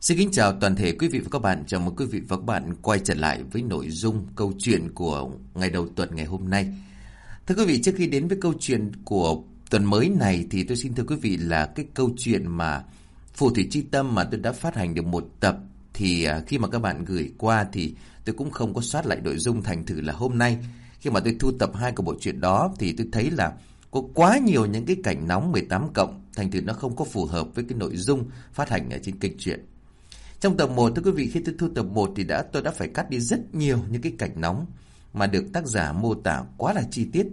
Xin kính chào toàn thể quý vị và các bạn. Chào mừng quý vị và các bạn quay trở lại với nội dung câu chuyện của ngày đầu tuần ngày hôm nay. Thưa quý vị, trước khi đến với câu chuyện của tuần mới này thì tôi xin thưa quý vị là cái câu chuyện mà Phù Thủy Chi Tâm mà tôi đã phát hành được một tập thì à, khi mà các bạn gửi qua thì tôi cũng không có soát lại nội dung thành thử là hôm nay khi mà tôi thu tập hai cái bộ truyện đó thì tôi thấy là có quá nhiều những cái cảnh nóng 18 cộng thành thử nó không có phù hợp với cái nội dung phát hành ở trên kênh truyện. Trong tập 1 thưa quý vị khi tôi thu tập 1 thì đã tôi đã phải cắt đi rất nhiều những cái cảnh nóng mà được tác giả mô tả quá là chi tiết.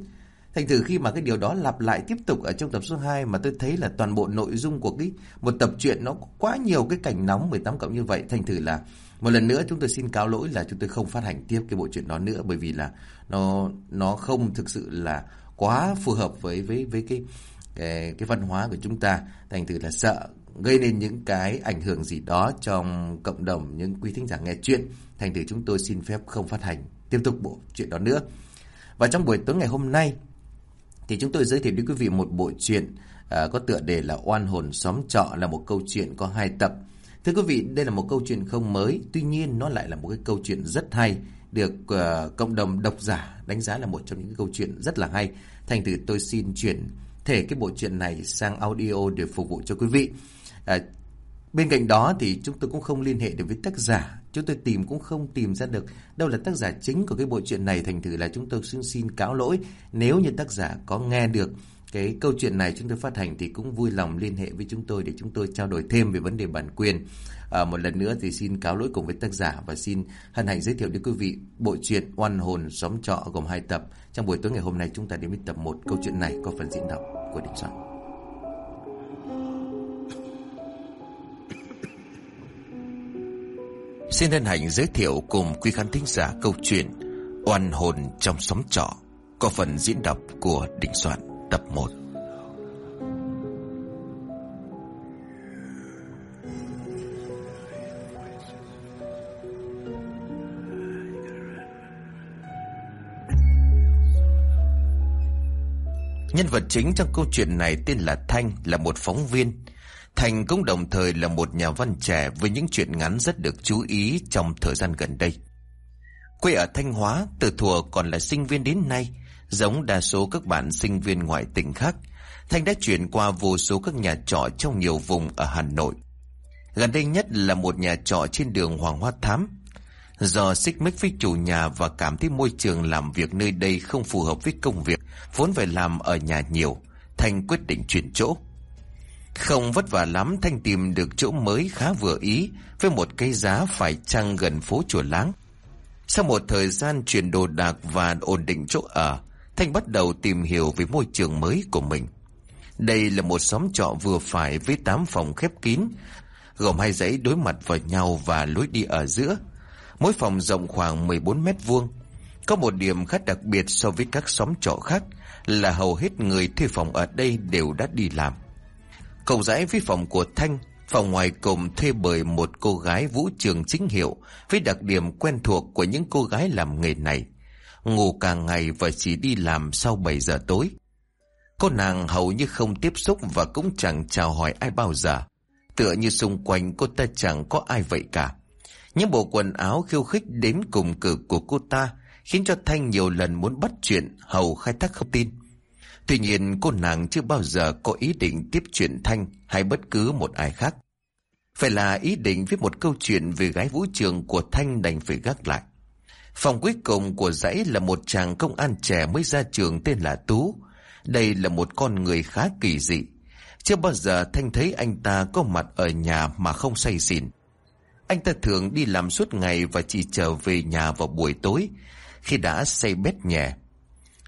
Thành thử khi mà cái điều đó lặp lại tiếp tục ở trong tập số 2 mà tôi thấy là toàn bộ nội dung của cái một tập truyện nó quá nhiều cái cảnh nóng 18 cộng như vậy. Thành thử là một lần nữa chúng tôi xin cáo lỗi là chúng tôi không phát hành tiếp cái bộ truyện đó nữa bởi vì là nó nó không thực sự là quá phù hợp với với với cái cái, cái văn hóa của chúng ta. Thành thử là sợ gây nên những cái ảnh hưởng gì đó trong cộng đồng những quý thính giả nghe chuyện. Thành thử chúng tôi xin phép không phát hành tiếp tục bộ chuyện đó nữa. Và trong buổi tối ngày hôm nay thì chúng tôi giới thiệu đến quý vị một bộ truyện à, có tựa đề là Oan hồn xóm trọ là một câu chuyện có hai tập. Thưa quý vị, đây là một câu chuyện không mới, tuy nhiên nó lại là một cái câu chuyện rất hay, được uh, cộng đồng độc giả đánh giá là một trong những câu chuyện rất là hay. Thành thử tôi xin chuyển thể cái bộ truyện này sang audio để phục vụ cho quý vị. À, bên cạnh đó thì chúng tôi cũng không liên hệ được với tác giả. Chúng tôi tìm cũng không tìm ra được đâu là tác giả chính của cái bộ truyện này. Thành thử là chúng tôi xin xin cáo lỗi nếu như tác giả có nghe được cái câu chuyện này chúng tôi phát hành thì cũng vui lòng liên hệ với chúng tôi để chúng tôi trao đổi thêm về vấn đề bản quyền. À, một lần nữa thì xin cáo lỗi cùng với tác giả và xin hân hạnh giới thiệu đến quý vị bộ truyện Oan hồn xóm trọ gồm hai tập. Trong buổi tối ngày hôm nay chúng ta đến với tập 1 câu chuyện này có phần diễn đọc của Đình Soạn. Xin hân hạnh giới thiệu cùng quý khán thính giả câu chuyện Oan hồn trong xóm trọ có phần diễn đọc của Đình Soạn tập 1. Nhân vật chính trong câu chuyện này tên là Thanh, là một phóng viên. Thành cũng đồng thời là một nhà văn trẻ với những chuyện ngắn rất được chú ý trong thời gian gần đây. Quê ở Thanh Hóa, từ thuở còn là sinh viên đến nay, giống đa số các bạn sinh viên ngoại tỉnh khác, Thanh đã chuyển qua vô số các nhà trọ trong nhiều vùng ở Hà Nội. Gần đây nhất là một nhà trọ trên đường Hoàng Hoa Thám. Do xích mích với chủ nhà và cảm thấy môi trường làm việc nơi đây không phù hợp với công việc, vốn phải làm ở nhà nhiều, Thanh quyết định chuyển chỗ. Không vất vả lắm Thanh tìm được chỗ mới khá vừa ý với một cây giá phải chăng gần phố chùa láng. Sau một thời gian chuyển đồ đạc và ổn định chỗ ở, Thanh bắt đầu tìm hiểu về môi trường mới của mình. Đây là một xóm trọ vừa phải với 8 phòng khép kín, gồm hai dãy đối mặt vào nhau và lối đi ở giữa. Mỗi phòng rộng khoảng 14 mét vuông. Có một điểm khác đặc biệt so với các xóm trọ khác là hầu hết người thuê phòng ở đây đều đã đi làm. Cầu rẽ với phòng của Thanh, phòng ngoài cùng thuê bởi một cô gái vũ trường chính hiệu với đặc điểm quen thuộc của những cô gái làm nghề này. Ngủ cả ngày và chỉ đi làm sau 7 giờ tối. Cô nàng hầu như không tiếp xúc và cũng chẳng chào hỏi ai bao giờ. Tựa như xung quanh cô ta chẳng có ai vậy cả. Những bộ quần áo khiêu khích đến cùng cực của cô ta khiến cho Thanh nhiều lần muốn bắt chuyện hầu khai thác không tin. Tuy nhiên cô nàng chưa bao giờ có ý định tiếp chuyện Thanh hay bất cứ một ai khác. Phải là ý định viết một câu chuyện về gái vũ trường của Thanh đành phải gác lại. Phòng cuối cùng của dãy là một chàng công an trẻ mới ra trường tên là Tú. Đây là một con người khá kỳ dị. Chưa bao giờ Thanh thấy anh ta có mặt ở nhà mà không say xỉn. Anh ta thường đi làm suốt ngày và chỉ trở về nhà vào buổi tối, khi đã say bét nhẹ.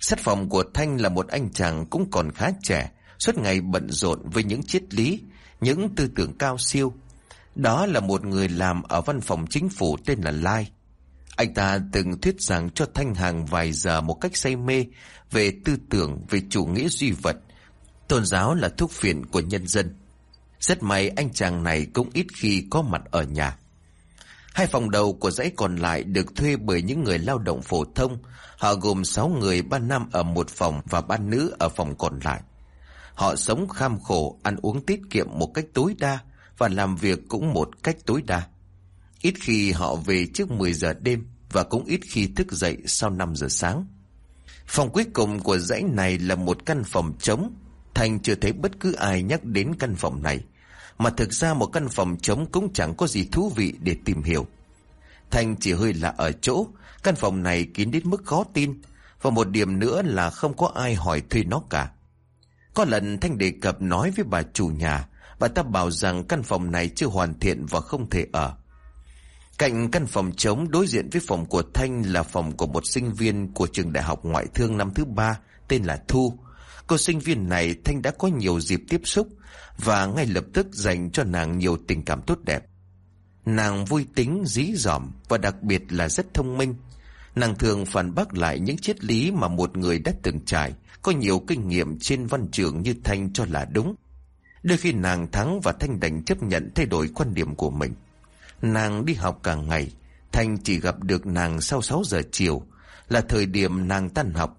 Sát phòng của Thanh là một anh chàng cũng còn khá trẻ, suốt ngày bận rộn với những triết lý, những tư tưởng cao siêu. Đó là một người làm ở văn phòng chính phủ tên là Lai. Anh ta từng thuyết giảng cho Thanh Hàng vài giờ một cách say mê về tư tưởng, về chủ nghĩa duy vật. Tôn giáo là thuốc phiện của nhân dân. Rất may anh chàng này cũng ít khi có mặt ở nhà. Hai phòng đầu của dãy còn lại được thuê bởi những người lao động phổ thông. Họ gồm 6 người, ba nam ở một phòng và ba nữ ở phòng còn lại. Họ sống kham khổ, ăn uống tiết kiệm một cách tối đa và làm việc cũng một cách tối đa. Ít khi họ về trước 10 giờ đêm và cũng ít khi thức dậy sau 5 giờ sáng. Phòng cuối cùng của dãy này là một căn phòng trống. Thành chưa thấy bất cứ ai nhắc đến căn phòng này. Mà thực ra một căn phòng trống cũng chẳng có gì thú vị để tìm hiểu. Thành chỉ hơi lạ ở chỗ, căn phòng này kín đến mức khó tin. Và một điểm nữa là không có ai hỏi thuê nó cả. Có lần Thanh đề cập nói với bà chủ nhà, bà ta bảo rằng căn phòng này chưa hoàn thiện và không thể ở. Cạnh căn phòng trống đối diện với phòng của Thanh là phòng của một sinh viên của trường đại học ngoại thương năm thứ ba tên là Thu. Cô sinh viên này Thanh đã có nhiều dịp tiếp xúc và ngay lập tức dành cho nàng nhiều tình cảm tốt đẹp. Nàng vui tính, dí dỏm và đặc biệt là rất thông minh. Nàng thường phản bác lại những triết lý mà một người đã từng trải, có nhiều kinh nghiệm trên văn trường như Thanh cho là đúng. Đôi khi nàng thắng và Thanh đành chấp nhận thay đổi quan điểm của mình. Nàng đi học cả ngày, Thanh chỉ gặp được nàng sau 6 giờ chiều, là thời điểm nàng tan học.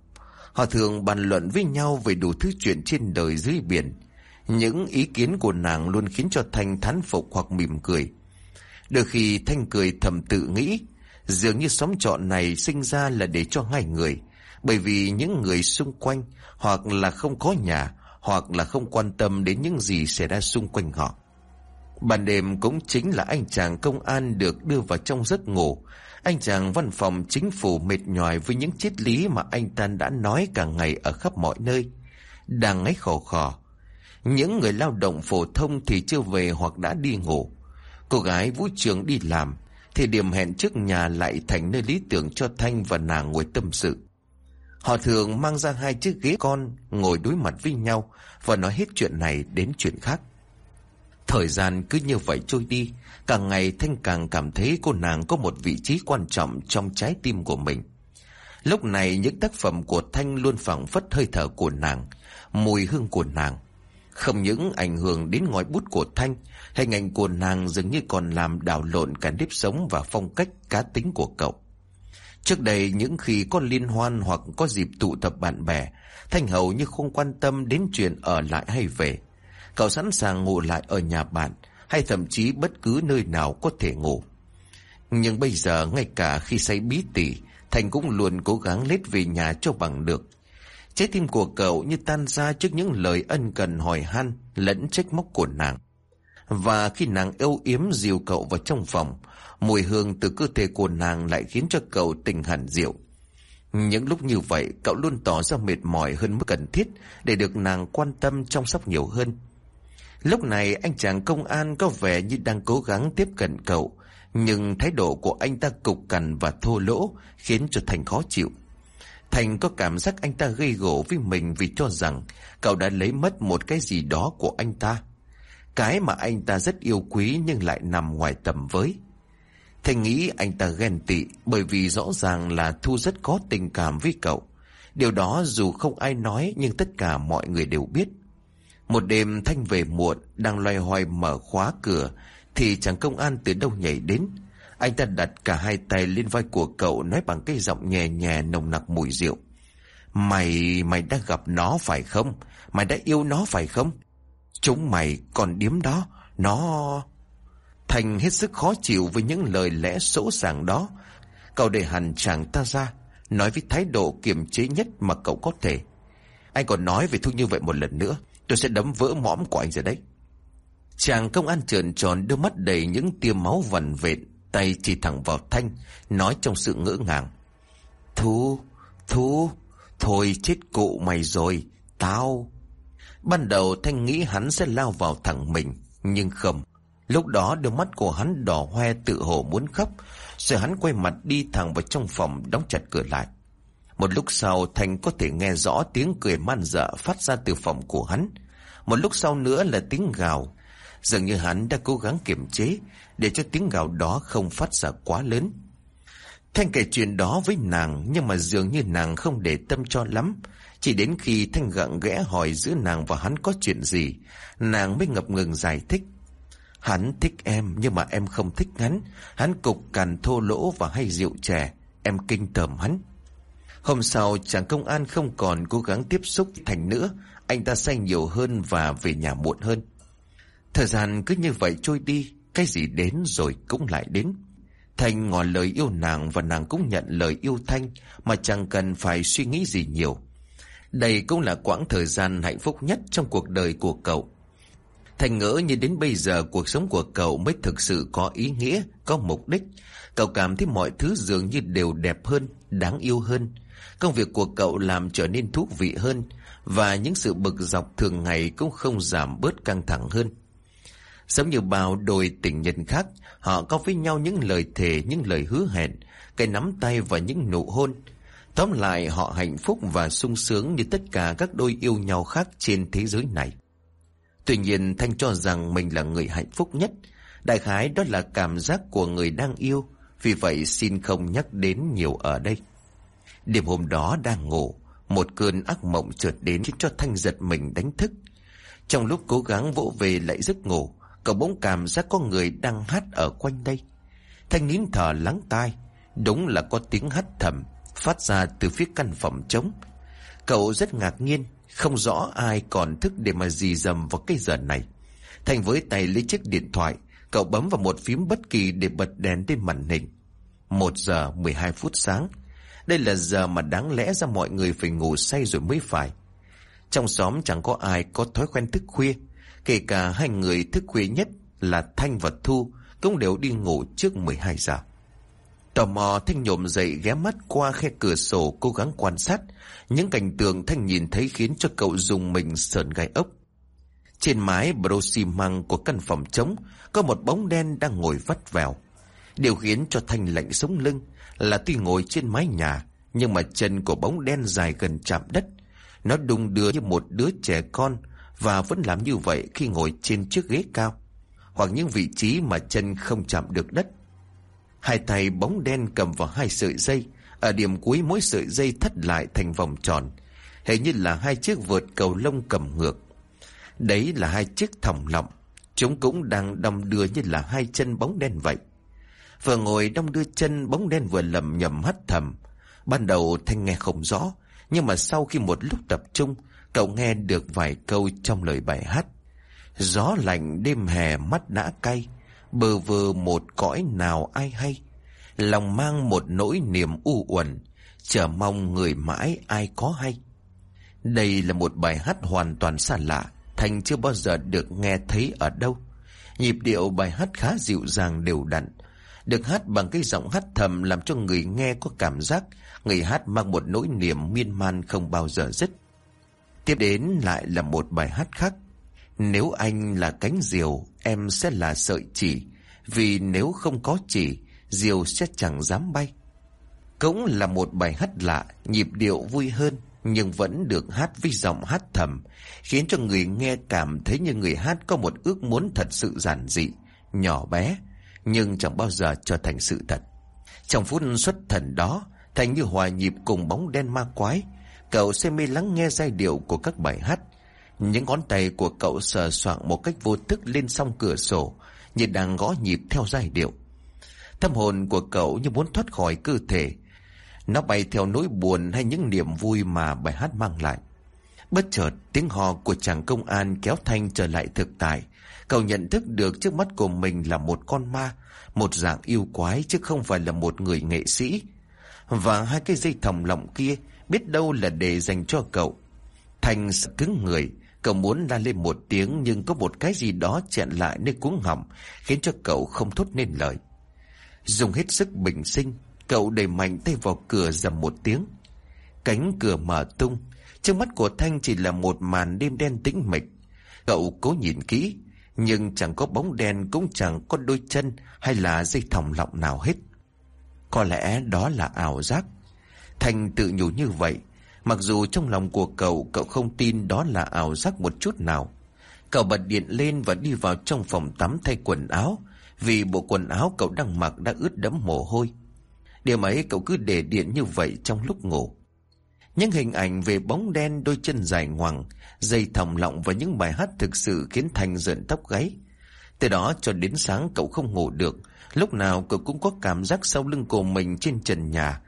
Họ thường bàn luận với nhau về đủ thứ chuyện trên đời dưới biển. Những ý kiến của nàng luôn khiến cho Thanh thán phục hoặc mỉm cười. Đôi khi Thanh cười thầm tự nghĩ, dường như xóm trọ này sinh ra là để cho hai người, bởi vì những người xung quanh hoặc là không có nhà, hoặc là không quan tâm đến những gì xảy ra xung quanh họ. Ban đêm cũng chính là anh chàng công an được đưa vào trong giấc ngủ. Anh chàng văn phòng chính phủ mệt nhòi với những triết lý mà anh ta đã nói cả ngày ở khắp mọi nơi. Đang ngáy khổ khò. Những người lao động phổ thông thì chưa về hoặc đã đi ngủ. Cô gái vũ trường đi làm, thì điểm hẹn trước nhà lại thành nơi lý tưởng cho Thanh và nàng ngồi tâm sự. Họ thường mang ra hai chiếc ghế con, ngồi đối mặt với nhau và nói hết chuyện này đến chuyện khác. Thời gian cứ như vậy trôi đi, càng ngày Thanh càng cảm thấy cô nàng có một vị trí quan trọng trong trái tim của mình. Lúc này những tác phẩm của Thanh luôn phảng phất hơi thở của nàng, mùi hương của nàng. Không những ảnh hưởng đến ngòi bút của Thanh, hình ảnh của nàng dường như còn làm đảo lộn cả nếp sống và phong cách cá tính của cậu. Trước đây những khi có liên hoan hoặc có dịp tụ tập bạn bè, Thanh hầu như không quan tâm đến chuyện ở lại hay về. Cậu sẵn sàng ngủ lại ở nhà bạn hay thậm chí bất cứ nơi nào có thể ngủ. Nhưng bây giờ ngay cả khi say bí tỉ, Thành cũng luôn cố gắng lết về nhà cho bằng được. Trái tim của cậu như tan ra trước những lời ân cần hỏi han lẫn trách móc của nàng. Và khi nàng âu yếm dìu cậu vào trong phòng, mùi hương từ cơ thể của nàng lại khiến cho cậu tỉnh hẳn rượu. Những lúc như vậy, cậu luôn tỏ ra mệt mỏi hơn mức cần thiết để được nàng quan tâm chăm sóc nhiều hơn. Lúc này anh chàng công an có vẻ như đang cố gắng tiếp cận cậu, nhưng thái độ của anh ta cục cằn và thô lỗ khiến cho Thành khó chịu. Thành có cảm giác anh ta gây gổ với mình vì cho rằng cậu đã lấy mất một cái gì đó của anh ta. Cái mà anh ta rất yêu quý nhưng lại nằm ngoài tầm với. Thành nghĩ anh ta ghen tị bởi vì rõ ràng là Thu rất có tình cảm với cậu. Điều đó dù không ai nói nhưng tất cả mọi người đều biết. Một đêm Thanh về muộn, đang loay hoay mở khóa cửa, thì chàng công an từ đâu nhảy đến. Anh ta đặt cả hai tay lên vai của cậu nói bằng cái giọng nhẹ nhẹ nồng nặc mùi rượu. Mày, mày đã gặp nó phải không? Mày đã yêu nó phải không? Chúng mày còn điếm đó, nó... Thành hết sức khó chịu với những lời lẽ sỗ sàng đó. Cậu để hẳn chàng ta ra, nói với thái độ kiềm chế nhất mà cậu có thể. Anh còn nói về Thu như vậy một lần nữa, tôi sẽ đấm vỡ mõm của anh rồi đấy. Chàng công an trợn tròn đôi mắt đầy những tia máu vằn vện, tay chỉ thẳng vào Thanh, nói trong sự ngỡ ngàng. Thu, Thu, thôi chết cụ mày rồi, tao... Ban đầu Thanh nghĩ hắn sẽ lao vào thẳng mình, nhưng không. Lúc đó đôi mắt của hắn đỏ hoe tự hồ muốn khóc, rồi hắn quay mặt đi thẳng vào trong phòng đóng chặt cửa lại. Một lúc sau Thành có thể nghe rõ tiếng cười man dợ phát ra từ phòng của hắn. Một lúc sau nữa là tiếng gào. Dường như hắn đã cố gắng kiềm chế để cho tiếng gào đó không phát ra quá lớn. Thanh kể chuyện đó với nàng nhưng mà dường như nàng không để tâm cho lắm. Chỉ đến khi Thanh gặng ghẽ hỏi giữa nàng và hắn có chuyện gì, nàng mới ngập ngừng giải thích. Hắn thích em nhưng mà em không thích hắn. Hắn cục cằn thô lỗ và hay rượu chè. Em kinh tởm hắn. Hôm sau chàng công an không còn cố gắng tiếp xúc Thành nữa Anh ta say nhiều hơn và về nhà muộn hơn Thời gian cứ như vậy trôi đi, cái gì đến rồi cũng lại đến. Thành ngỏ lời yêu nàng và nàng cũng nhận lời yêu Thanh mà chẳng cần phải suy nghĩ gì nhiều. Đây cũng là quãng thời gian hạnh phúc nhất trong cuộc đời của cậu. Thành ngỡ như đến bây giờ cuộc sống của cậu mới thực sự có ý nghĩa, có mục đích. Cậu cảm thấy mọi thứ dường như đều đẹp hơn, đáng yêu hơn. Công việc của cậu làm trở nên thú vị hơn và những sự bực dọc thường ngày cũng không giảm bớt căng thẳng hơn. Giống như bao đôi tình nhân khác, họ có với nhau những lời thề, những lời hứa hẹn, cái nắm tay và những nụ hôn. Tóm lại họ hạnh phúc và sung sướng như tất cả các đôi yêu nhau khác trên thế giới này. Tuy nhiên Thanh cho rằng mình là người hạnh phúc nhất. Đại khái đó là cảm giác của người đang yêu, vì vậy xin không nhắc đến nhiều ở đây. Đêm hôm đó đang ngủ, một cơn ác mộng trượt đến khiến cho Thanh giật mình đánh thức. Trong lúc cố gắng vỗ về lại giấc ngủ, cậu bỗng cảm giác có người đang hát ở quanh đây. Thanh nín thở lắng tai, đúng là có tiếng hát thầm phát ra từ phía căn phòng trống. Cậu rất ngạc nhiên, không rõ ai còn thức để mà dì dầm vào cái giờ này. thành với tay lấy chiếc điện thoại, cậu bấm vào một phím bất kỳ để bật đèn trên màn hình. Một giờ 12 phút sáng. Đây là giờ mà đáng lẽ ra mọi người phải ngủ say rồi mới phải. Trong xóm chẳng có ai có thói quen thức khuya. Kể cả hai người thức khuya nhất là Thanh và Thu cũng đều đi ngủ trước 12 giờ. Tò mò, Thanh nhộm dậy ghé mắt qua khe cửa sổ cố gắng quan sát. Những cảnh tượng Thanh nhìn thấy khiến cho cậu dùng mình sờn gai ốc. Trên mái bro xi măng của căn phòng trống có một bóng đen đang ngồi vắt vẻo. Điều khiến cho Thanh lạnh sống lưng là tuy ngồi trên mái nhà, nhưng mà chân của bóng đen dài gần chạm đất. Nó đung đưa như một đứa trẻ con và vẫn làm như vậy khi ngồi trên chiếc ghế cao hoặc những vị trí mà chân không chạm được đất. Hai tay bóng đen cầm vào hai sợi dây, ở điểm cuối mỗi sợi dây thắt lại thành vòng tròn, hình như là hai chiếc vượt cầu lông cầm ngược. Đấy là hai chiếc thòng lọng, chúng cũng đang đong đưa như là hai chân bóng đen vậy. Vừa ngồi đong đưa chân bóng đen vừa lầm nhầm hắt thầm. Ban đầu Thanh nghe không rõ, nhưng mà sau khi một lúc tập trung, cậu nghe được vài câu trong lời bài hát. Gió lạnh đêm hè mắt đã cay, bờ vờ một cõi nào ai hay. Lòng mang một nỗi niềm u uẩn, chờ mong người mãi ai có hay. Đây là một bài hát hoàn toàn xa lạ, Thành chưa bao giờ được nghe thấy ở đâu. Nhịp điệu bài hát khá dịu dàng đều đặn, được hát bằng cái giọng hát thầm làm cho người nghe có cảm giác người hát mang một nỗi niềm miên man không bao giờ dứt. Tiếp đến lại là một bài hát khác. Nếu anh là cánh diều, em sẽ là sợi chỉ, vì nếu không có chỉ, diều sẽ chẳng dám bay. Cũng là một bài hát lạ, nhịp điệu vui hơn, nhưng vẫn được hát với giọng hát thầm, khiến cho người nghe cảm thấy như người hát có một ước muốn thật sự giản dị, nhỏ bé, nhưng chẳng bao giờ trở thành sự thật. Trong phút xuất thần đó, Thành như hòa nhịp cùng bóng đen ma quái, cậu say mê lắng nghe giai điệu của các bài hát. Những ngón tay của cậu sờ soạng một cách vô thức lên song cửa sổ, như đang gõ nhịp theo giai điệu. Tâm hồn của cậu như muốn thoát khỏi cơ thể. Nó bay theo nỗi buồn hay những niềm vui mà bài hát mang lại. Bất chợt, tiếng hò của chàng công an kéo Thanh trở lại thực tại. Cậu nhận thức được trước mắt của mình là một con ma, một dạng yêu quái chứ không phải là một người nghệ sĩ. Và hai cái dây thòng lọng kia biết đâu là để dành cho cậu. Thanh cứng người, cậu muốn la lên một tiếng nhưng có một cái gì đó chẹn lại nơi cuống họng, khiến cho cậu không thốt nên lời. Dùng hết sức bình sinh, cậu đẩy mạnh tay vào cửa dầm một tiếng. Cánh cửa mở tung, trước mắt của Thanh chỉ là một màn đêm đen tĩnh mịch. Cậu cố nhìn kỹ, nhưng chẳng có bóng đen cũng chẳng có đôi chân hay là dây thòng lọng nào hết. Có lẽ đó là ảo giác. Thành tự nhủ như vậy, mặc dù trong lòng của cậu, cậu không tin đó là ảo giác một chút nào. Cậu bật điện lên và đi vào trong phòng tắm thay quần áo, vì bộ quần áo cậu đang mặc đã ướt đẫm mồ hôi. Điều ấy cậu cứ để điện như vậy trong lúc ngủ. Những hình ảnh về bóng đen đôi chân dài ngoằng, dây thòng lọng và những bài hát thực sự khiến Thành giận tóc gáy. Từ đó cho đến sáng cậu không ngủ được, lúc nào cậu cũng có cảm giác sau lưng của mình trên trần nhà,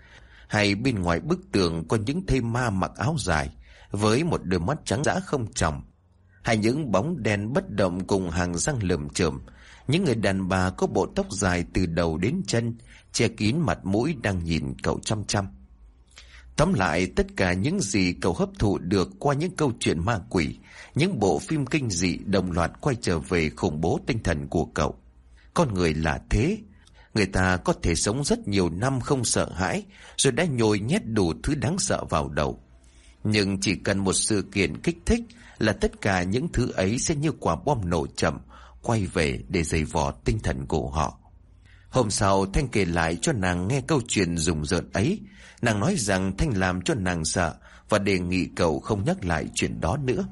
hay bên ngoài bức tường có những thây ma mặc áo dài, với một đôi mắt trắng dã không tròng. hay những bóng đen bất động cùng hàng răng lởm chởm. Những người đàn bà có bộ tóc dài từ đầu đến chân Che kín mặt mũi đang nhìn cậu chăm chăm. Tóm lại tất cả những gì cậu hấp thụ được qua những câu chuyện ma quỷ Những bộ phim kinh dị đồng loạt quay trở về khủng bố tinh thần của cậu. Con người là thế Người ta có thể sống rất nhiều năm không sợ hãi, Rồi đã nhồi nhét đủ thứ đáng sợ vào đầu. Nhưng chỉ cần một sự kiện kích thích Là tất cả những thứ ấy sẽ như quả bom nổ chậm, Quay về để dày vò tinh thần của họ. Hôm sau, Thanh kể lại cho nàng nghe câu chuyện rùng rợn ấy. Nàng nói rằng Thanh làm cho nàng sợ Và đề nghị cậu không nhắc lại chuyện đó nữa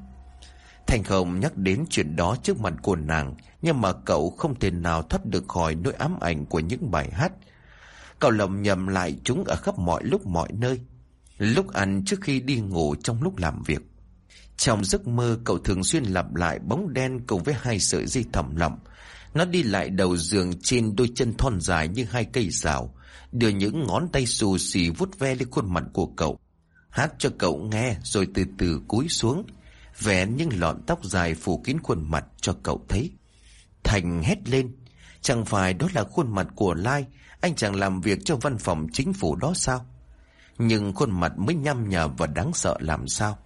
thành không nhắc đến chuyện đó trước mặt của nàng, Nhưng mà cậu không thể nào thoát được khỏi nỗi ám ảnh của những bài hát. Cậu lầm nhầm lại chúng ở khắp mọi lúc mọi nơi, Lúc ăn trước khi đi ngủ trong lúc làm việc. Trong giấc mơ, cậu thường xuyên lặp lại bóng đen cùng với hai sợi dây thầm lọng. Nó đi lại đầu giường trên đôi chân thon dài như hai cây rào, Đưa những ngón tay xù xì vút ve lên khuôn mặt của cậu. Hát cho cậu nghe rồi từ từ cúi xuống. Vén những lọn tóc dài phủ kín khuôn mặt cho cậu thấy. Thành hét lên, Chẳng phải đó là khuôn mặt của Lai, Anh chàng làm việc cho văn phòng chính phủ đó sao? Nhưng khuôn mặt mới nhăm nhở và đáng sợ làm sao?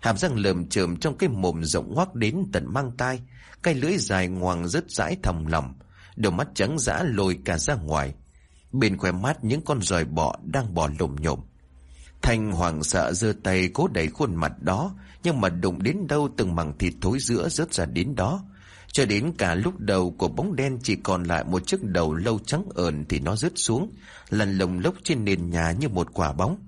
Hàm răng lờm chởm trong cái mồm rộng ngoác đến tận mang tai, Cái lưỡi dài ngoằng rất rãi thòng lòng Đôi mắt trắng dã lồi cả ra ngoài. Bên khóe mắt những con rời bọ đang bò lồm nhồm. Thanh hoàng sợ giơ tay cố đẩy khuôn mặt đó nhưng mà đụng đến đâu từng mảng thịt thối giữa rớt ra đến đó. Cho đến cả lúc đầu của bóng đen chỉ còn lại một chiếc đầu lâu trắng ợn thì nó rớt xuống Lần lồng lốc trên nền nhà như một quả bóng.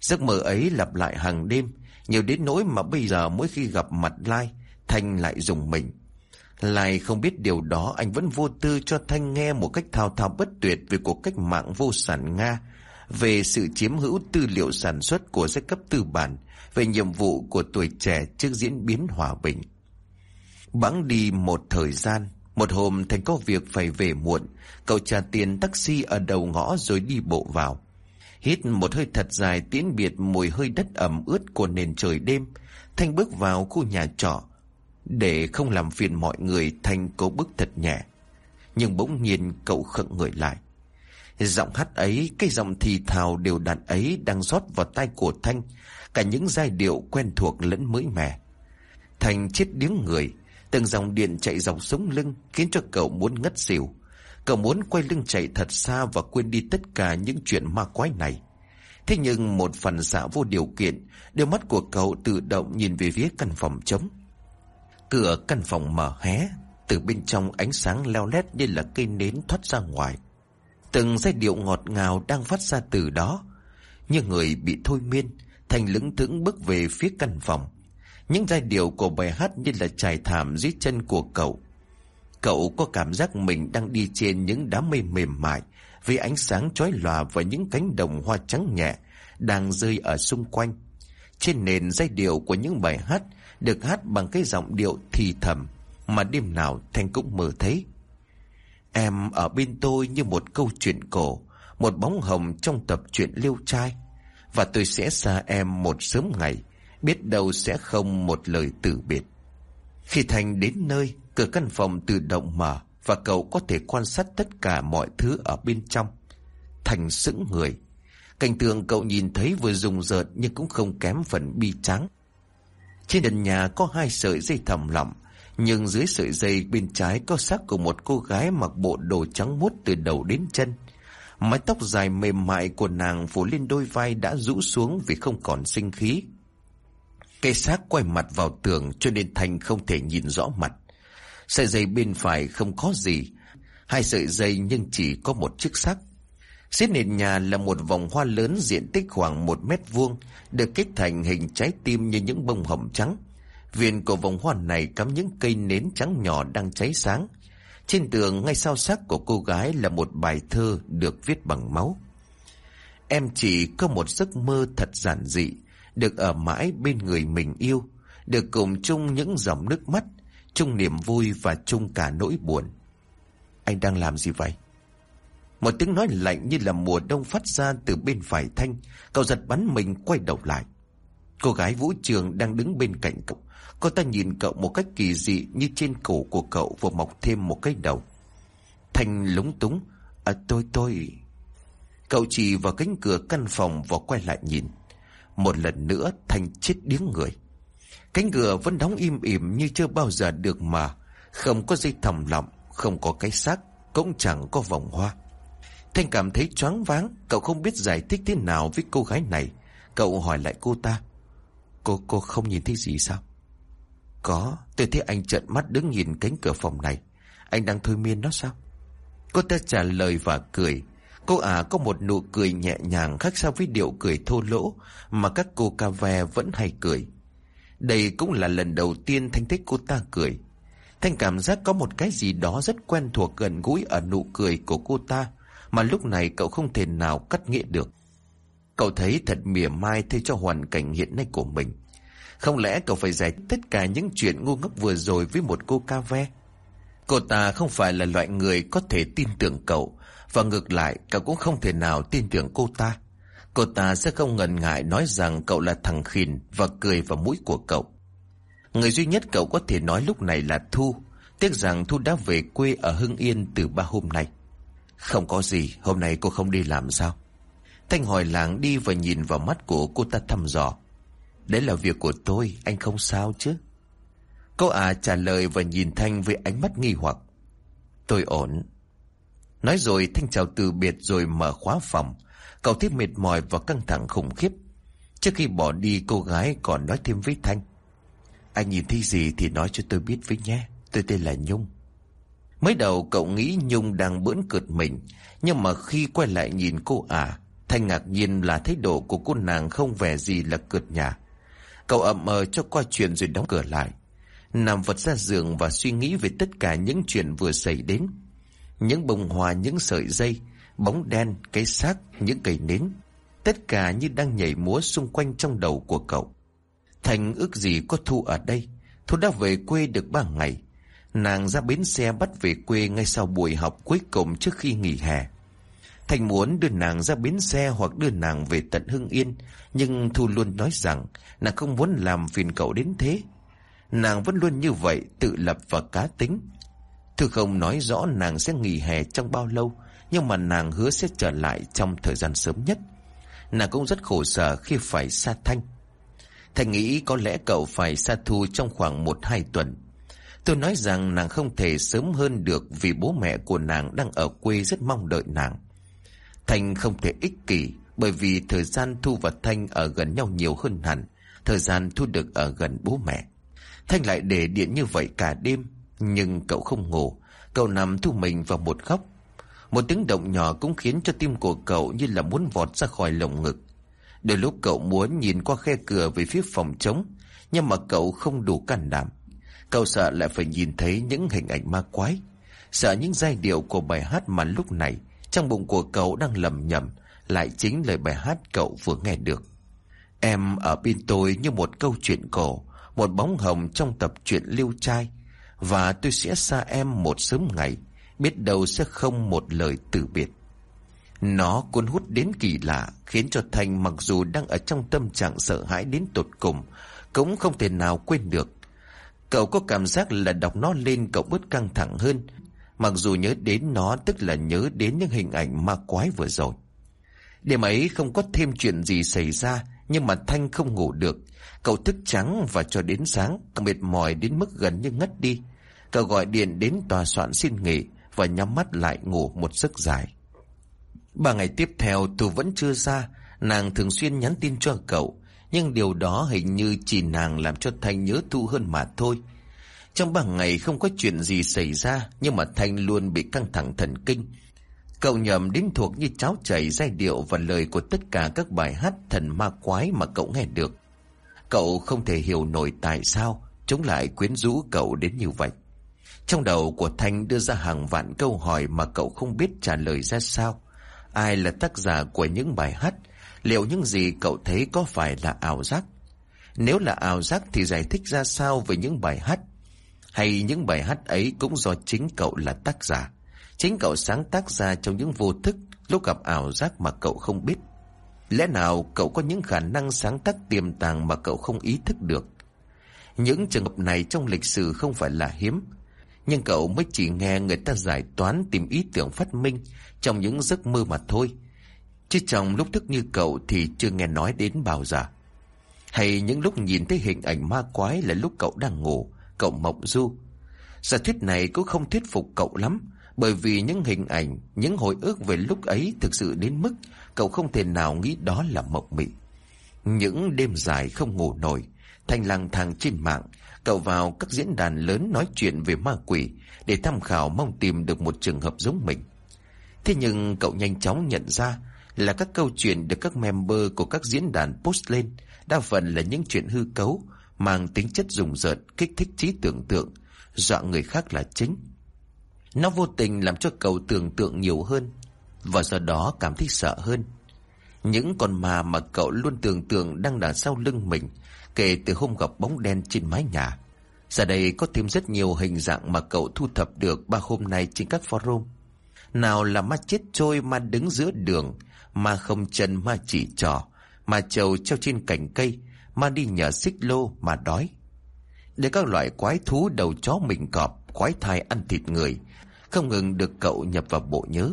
Giấc mơ ấy lặp lại hàng đêm, Nhiều đến nỗi mà bây giờ mỗi khi gặp mặt Lai, Thanh lại dùng mình. Lai không biết điều đó, anh vẫn vô tư cho Thanh nghe một cách thao thao bất tuyệt về cuộc cách mạng vô sản Nga về sự chiếm hữu tư liệu sản xuất của giai cấp tư bản, về nhiệm vụ của tuổi trẻ trước diễn biến hòa bình. Bẵng đi một thời gian, một hôm Thành có việc phải về muộn, cậu trả tiền taxi ở đầu ngõ rồi đi bộ vào. Hít một hơi thật dài tiễn biệt mùi hơi đất ẩm ướt của nền trời đêm, Thanh bước vào khu nhà trọ. Để không làm phiền mọi người, Thanh cố bước thật nhẹ. Nhưng bỗng nhiên cậu khựng người lại. Giọng hát ấy, cái giọng thì thào đều đặn ấy đang rót vào tai của Thanh, cả những giai điệu quen thuộc lẫn mới mẻ. Thanh chết điếng người, từng dòng điện chạy dọc sống lưng khiến cho cậu muốn ngất xỉu. Cậu muốn quay lưng chạy thật xa và quên đi tất cả những chuyện ma quái này. Thế nhưng một phần xạ vô điều kiện, đôi mắt của cậu tự động nhìn về phía căn phòng trống. Cửa căn phòng mở hé, từ bên trong ánh sáng leo lét như là cây nến thoát ra ngoài. Từng giai điệu ngọt ngào đang phát ra từ đó. Như người bị thôi miên, Thành lững thững bước về phía căn phòng. Những giai điệu của bài hát như là trải thảm dưới chân của cậu. Cậu có cảm giác mình đang đi trên những đám mây mềm mại với ánh sáng chói lòa và những cánh đồng hoa trắng nhẹ đang rơi ở xung quanh. Trên nền giai điệu của những bài hát được hát bằng cái giọng điệu thì thầm mà đêm nào Thanh cũng mơ thấy. Em ở bên tôi như một câu chuyện cổ, một bóng hồng trong tập truyện liêu trai. Và tôi sẽ xa em một sớm ngày, biết đâu sẽ không một lời từ biệt. Khi Thành đến nơi, cửa căn phòng tự động mở và cậu có thể quan sát tất cả mọi thứ ở bên trong. Thành sững người. Cảnh tượng cậu nhìn thấy vừa rùng rợn nhưng cũng không kém phần bi tráng. Trên đền nhà có hai sợi dây thầm lọng nhưng dưới sợi dây bên trái có xác của một cô gái mặc bộ đồ trắng muốt từ đầu đến chân. Mái tóc dài mềm mại của nàng phủ lên đôi vai đã rũ xuống vì không còn sinh khí. Cây xác quay mặt vào tường cho nên Thành không thể nhìn rõ mặt. Sợi dây bên phải không có gì. Hai sợi dây nhưng chỉ có một chiếc xác. Xếp nền nhà là một vòng hoa lớn diện tích khoảng một mét vuông, được kết thành hình trái tim như những bông hồng trắng. Viên của vòng hoa này cắm những cây nến trắng nhỏ đang cháy sáng. Trên tường ngay sau sắc của cô gái là một bài thơ được viết bằng máu. Em chỉ có một giấc mơ thật giản dị, được ở mãi bên người mình yêu, được cùng chung những dòng nước mắt, chung niềm vui và chung cả nỗi buồn. Anh đang làm gì vậy? Một tiếng nói lạnh như là mùa đông phát ra từ bên phải thanh, cậu giật bắn mình quay đầu lại. Cô gái Vũ Trường đang đứng bên cạnh cậu. Cô ta nhìn cậu một cách kỳ dị như trên cổ của cậu vừa mọc thêm một cái đầu. Thanh lúng túng. À tôi tôi... Cậu chỉ vào cánh cửa căn phòng và quay lại nhìn. Một lần nữa Thanh chết điếng người. Cánh cửa vẫn đóng im ỉm như chưa bao giờ được mà. Không có dây thòng lọng, không có cái xác, cũng chẳng có vòng hoa. Thanh cảm thấy choáng váng, cậu không biết giải thích thế nào với cô gái này. Cậu hỏi lại cô ta. Cô, cô không nhìn thấy gì sao? Có, tôi thấy anh trợn mắt đứng nhìn cánh cửa phòng này. Anh đang thôi miên nó sao? Cô ta trả lời và cười. Cô ả có một nụ cười nhẹ nhàng khác xa với điệu cười thô lỗ mà các cô ca ve vẫn hay cười. Đây cũng là lần đầu tiên Thanh thích cô ta cười. Thanh cảm giác có một cái gì đó rất quen thuộc gần gũi ở nụ cười của cô ta mà lúc này cậu không thể nào cắt nghĩa được. Cậu thấy thật mỉa mai thay cho hoàn cảnh hiện nay của mình. Không lẽ cậu phải giải tất cả những chuyện ngu ngốc vừa rồi với một cô ca ve? Cô ta không phải là loại người có thể tin tưởng cậu, và ngược lại cậu cũng không thể nào tin tưởng cô ta. Cô ta sẽ không ngần ngại nói rằng cậu là thằng khìn và cười vào mũi của cậu. Người duy nhất cậu có thể nói lúc này là Thu, tiếc rằng Thu đã về quê ở Hưng Yên từ ba hôm nay. Không có gì, hôm nay cô không đi làm sao? Thanh hỏi làng đi và nhìn vào mắt của cô ta thăm dò. Đấy là việc của tôi, anh không sao chứ? Cô à trả lời và nhìn Thanh với ánh mắt nghi hoặc. Tôi ổn. Nói rồi Thanh chào từ biệt rồi mở khóa phòng. Cậu thấy mệt mỏi và căng thẳng khủng khiếp. Trước khi bỏ đi cô gái còn nói thêm với Thanh. Anh nhìn thấy gì thì nói cho tôi biết với nhé. Tôi tên là Nhung. Mới đầu cậu nghĩ Nhung đang bỡn cợt mình. Nhưng mà khi quay lại nhìn cô à, Thanh ngạc nhiên là thái độ của cô nàng không vẻ gì là cợt nhả. Cậu ậm ờ cho qua chuyện rồi đóng cửa lại. Nằm vật ra giường và suy nghĩ về tất cả những chuyện vừa xảy đến. Những bông hoa, những sợi dây, bóng đen, cái xác, những cây nến. Tất cả như đang nhảy múa xung quanh trong đầu của cậu. Thành ước gì có Thu ở đây. Thu đã về quê được ba ngày. Nàng ra bến xe bắt về quê ngay sau buổi học cuối cùng trước khi nghỉ hè. Thành muốn đưa nàng ra bến xe hoặc đưa nàng về tận Hưng Yên, nhưng Thu luôn nói rằng nàng không muốn làm phiền cậu đến thế. Nàng vẫn luôn như vậy, tự lập và cá tính. Thư không nói rõ nàng sẽ nghỉ hè trong bao lâu, nhưng mà nàng hứa sẽ trở lại trong thời gian sớm nhất. Nàng cũng rất khổ sở khi phải xa Thanh. Thành nghĩ có lẽ cậu phải xa Thu trong khoảng một hai tuần. Tôi nói rằng nàng không thể sớm hơn được vì bố mẹ của nàng đang ở quê rất mong đợi nàng. Thanh không thể ích kỷ bởi vì thời gian Thu và Thanh ở gần nhau nhiều hơn hẳn, thời gian Thu được ở gần bố mẹ. Thanh lại để điện như vậy cả đêm, nhưng cậu không ngủ, cậu nằm thu mình vào một góc. Một tiếng động nhỏ cũng khiến cho tim của cậu như là muốn vọt ra khỏi lồng ngực. Đôi lúc cậu muốn nhìn qua khe cửa về phía phòng trống, nhưng mà cậu không đủ can đảm. Cậu sợ lại phải nhìn thấy những hình ảnh ma quái, sợ những giai điệu của bài hát mà lúc này trong bụng của cậu đang lầm nhầm, lại chính lời bài hát cậu vừa nghe được. Em ở bên tôi như một câu chuyện cổ, một bóng hồng trong tập truyện lưu trai, và tôi sẽ xa em một sớm ngày, biết đâu sẽ không một lời từ biệt. Nó cuốn hút đến kỳ lạ, khiến cho Thành mặc dù đang ở trong tâm trạng sợ hãi đến tột cùng, cũng không thể nào quên được. Cậu có cảm giác là đọc nó lên cậu bớt căng thẳng hơn, mặc dù nhớ đến nó tức là nhớ đến những hình ảnh ma quái vừa rồi. Đêm ấy không có thêm chuyện gì xảy ra, nhưng mà Thanh không ngủ được. Cậu thức trắng và cho đến sáng, cậu mệt mỏi đến mức gần như ngất đi. Cậu gọi điện đến tòa soạn xin nghỉ và nhắm mắt lại ngủ một giấc dài. Ba ngày tiếp theo Thu vẫn chưa ra, nàng thường xuyên nhắn tin cho cậu, nhưng điều đó hình như chỉ nàng làm cho Thanh nhớ Thu hơn mà thôi. Trong ba ngày không có chuyện gì xảy ra, nhưng mà Thanh luôn bị căng thẳng thần kinh. Cậu nhầm đến thuộc như cháo chảy giai điệu và lời của tất cả các bài hát thần ma quái mà cậu nghe được. Cậu không thể hiểu nổi tại sao chúng lại quyến rũ cậu đến như vậy. Trong đầu của Thanh đưa ra hàng vạn câu hỏi mà cậu không biết trả lời ra sao. Ai là tác giả của những bài hát? Liệu những gì cậu thấy có phải là ảo giác? Nếu là ảo giác thì giải thích ra sao về những bài hát? Hay những bài hát ấy cũng do chính cậu là tác giả? Chính cậu sáng tác ra trong những vô thức lúc gặp ảo giác mà cậu không biết. Lẽ nào cậu có những khả năng sáng tác tiềm tàng mà cậu không ý thức được? Những trường hợp này trong lịch sử không phải là hiếm. Nhưng cậu mới chỉ nghe người ta giải toán tìm ý tưởng phát minh trong những giấc mơ mà thôi. Chứ trong lúc thức như cậu thì chưa nghe nói đến bao giờ. Hay những lúc nhìn thấy hình ảnh ma quái là lúc cậu đang ngủ, cậu mộng du. Giả thuyết này cũng không thuyết phục cậu lắm, bởi vì những hình ảnh, những hồi ức về lúc ấy thực sự đến mức cậu không thể nào nghĩ đó là mộng mị. Những đêm dài không ngủ nổi, thanh lang thang trên mạng, cậu vào các diễn đàn lớn nói chuyện về ma quỷ để tham khảo mong tìm được một trường hợp giống mình. Thế nhưng cậu nhanh chóng nhận ra là các câu chuyện được các member của các diễn đàn post lên đa phần là những chuyện hư cấu, mang tính chất rùng rợn, kích thích trí tưởng tượng, dọa người khác là chính. Nó vô tình làm cho cậu tưởng tượng nhiều hơn, và do đó cảm thấy sợ hơn. Những con ma mà cậu luôn tưởng tượng đang đằng sau lưng mình, kể từ hôm gặp bóng đen trên mái nhà. Giờ đây có thêm rất nhiều hình dạng mà cậu thu thập được ba hôm nay trên các forum. Nào là ma chết trôi ma đứng giữa đường, ma không chân ma chỉ trò, ma trầu treo trên cành cây, mà đi nhờ xích lô mà đói. Để các loại quái thú đầu chó mình cọp, quái thai ăn thịt người, không ngừng được cậu nhập vào bộ nhớ.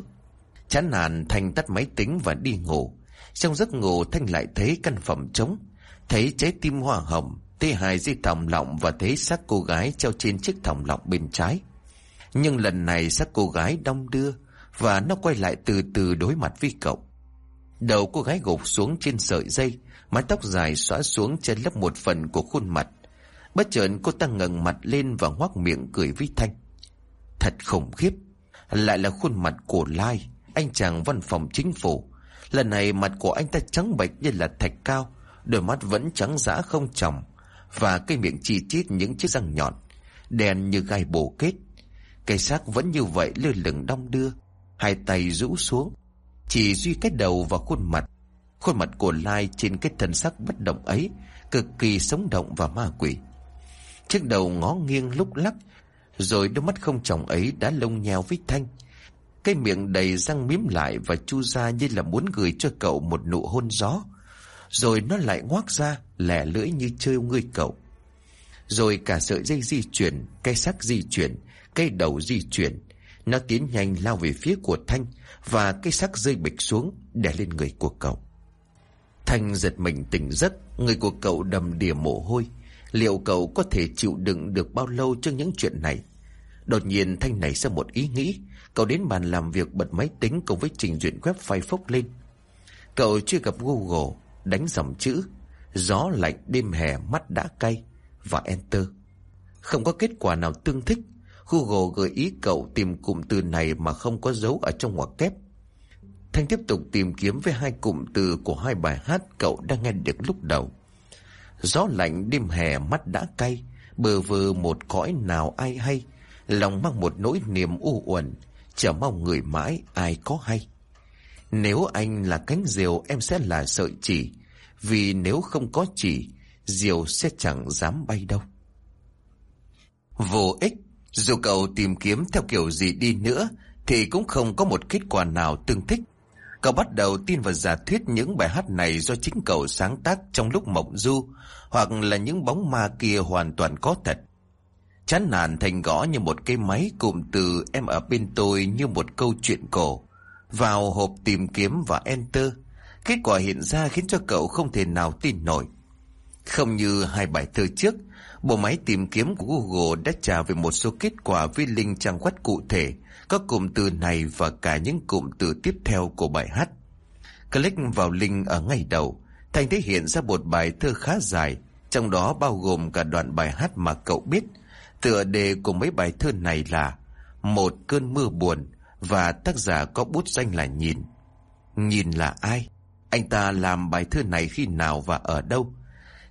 Chán nản Thanh tắt máy tính và đi ngủ. Trong giấc ngủ Thanh lại thấy căn phòng trống, thấy trái tim hoa hồng, thấy hai dây thòng lọng và thấy xác cô gái treo trên chiếc thòng lọng bên trái. Nhưng lần này xác cô gái đong đưa và nó quay lại từ từ đối mặt với cậu. Đầu cô gái gục xuống trên sợi dây, mái tóc dài xóa xuống che lấp một phần của khuôn mặt. Bất chợt cô ta ngẩng mặt lên và ngoác miệng cười với Thanh. Thật khủng khiếp, lại là khuôn mặt của Lai, anh chàng văn phòng chính phủ. Lần này mặt của anh ta trắng bệch như là thạch cao, đôi mắt vẫn trắng dã không tròng, và cái miệng chi chít những chiếc răng nhọn, đen như gai bổ kết. cái xác vẫn như vậy lơ lửng đong đưa, hai tay rũ xuống, chỉ duy cái đầu và khuôn mặt Khuôn mặt của Lai trên cái thân sắc bất động ấy Cực kỳ sống động và ma quỷ. Chiếc đầu ngó nghiêng lúc lắc Rồi đôi mắt không chồng ấy đã lông nheo với Thanh. Cái miệng đầy răng miếm lại và chu ra như là muốn gửi cho cậu một nụ hôn gió. Rồi nó lại ngoác ra lẻ lưỡi như chơi người cậu. Rồi cả sợi dây di chuyển, cây sắc di chuyển, cây đầu di chuyển. Nó tiến nhanh lao về phía của Thanh và cây sắc rơi bịch xuống đè lên người của cậu. Thanh giật mình tỉnh giấc, người của cậu đầm đìa mồ hôi. Liệu cậu có thể chịu đựng được bao lâu trước những chuyện này? Đột nhiên Thanh nảy ra một ý nghĩ, cậu đến bàn làm việc bật máy tính cùng với trình duyệt web Firefox lên. Cậu chưa gặp Google, đánh dòng chữ, gió lạnh đêm hè mắt đã cay và Enter. Không có kết quả nào tương thích, Google gợi ý cậu tìm cụm từ này mà không có dấu ở trong ngoặc kép. Thanh tiếp tục tìm kiếm với hai cụm từ của hai bài hát cậu đang nghe được lúc đầu. Gió lạnh đêm hè mắt đã cay, bờ vờ một cõi nào ai hay, lòng mang một nỗi niềm u uẩn, chờ mong người mãi ai có hay. Nếu anh là cánh diều em sẽ là sợi chỉ, vì nếu không có chỉ, diều sẽ chẳng dám bay đâu. Vô ích dù cậu tìm kiếm theo kiểu gì đi nữa Thì cũng không có một kết quả nào tương thích Cậu bắt đầu tin vào giả thuyết những bài hát này do chính cậu sáng tác trong lúc mộng du, Hoặc là những bóng ma kia hoàn toàn có thật. Chán nản thành gõ như một cái máy cụm từ em ở bên tôi như một câu chuyện cổ. Vào hộp tìm kiếm và enter, Kết quả hiện ra khiến cho cậu không thể nào tin nổi. Không như hai bài thơ trước Bộ máy tìm kiếm của Google đã trả về một số kết quả với link trang web cụ thể, các cụm từ này và cả những cụm từ tiếp theo của bài hát. Click vào link ở ngay đầu, Thành thể hiện ra một bài thơ khá dài, trong đó bao gồm cả đoạn bài hát mà cậu biết. Tựa đề của mấy bài thơ này là Một cơn mưa buồn và tác giả có bút danh là Nhìn. Nhìn là ai? Anh ta làm bài thơ này khi nào và ở đâu?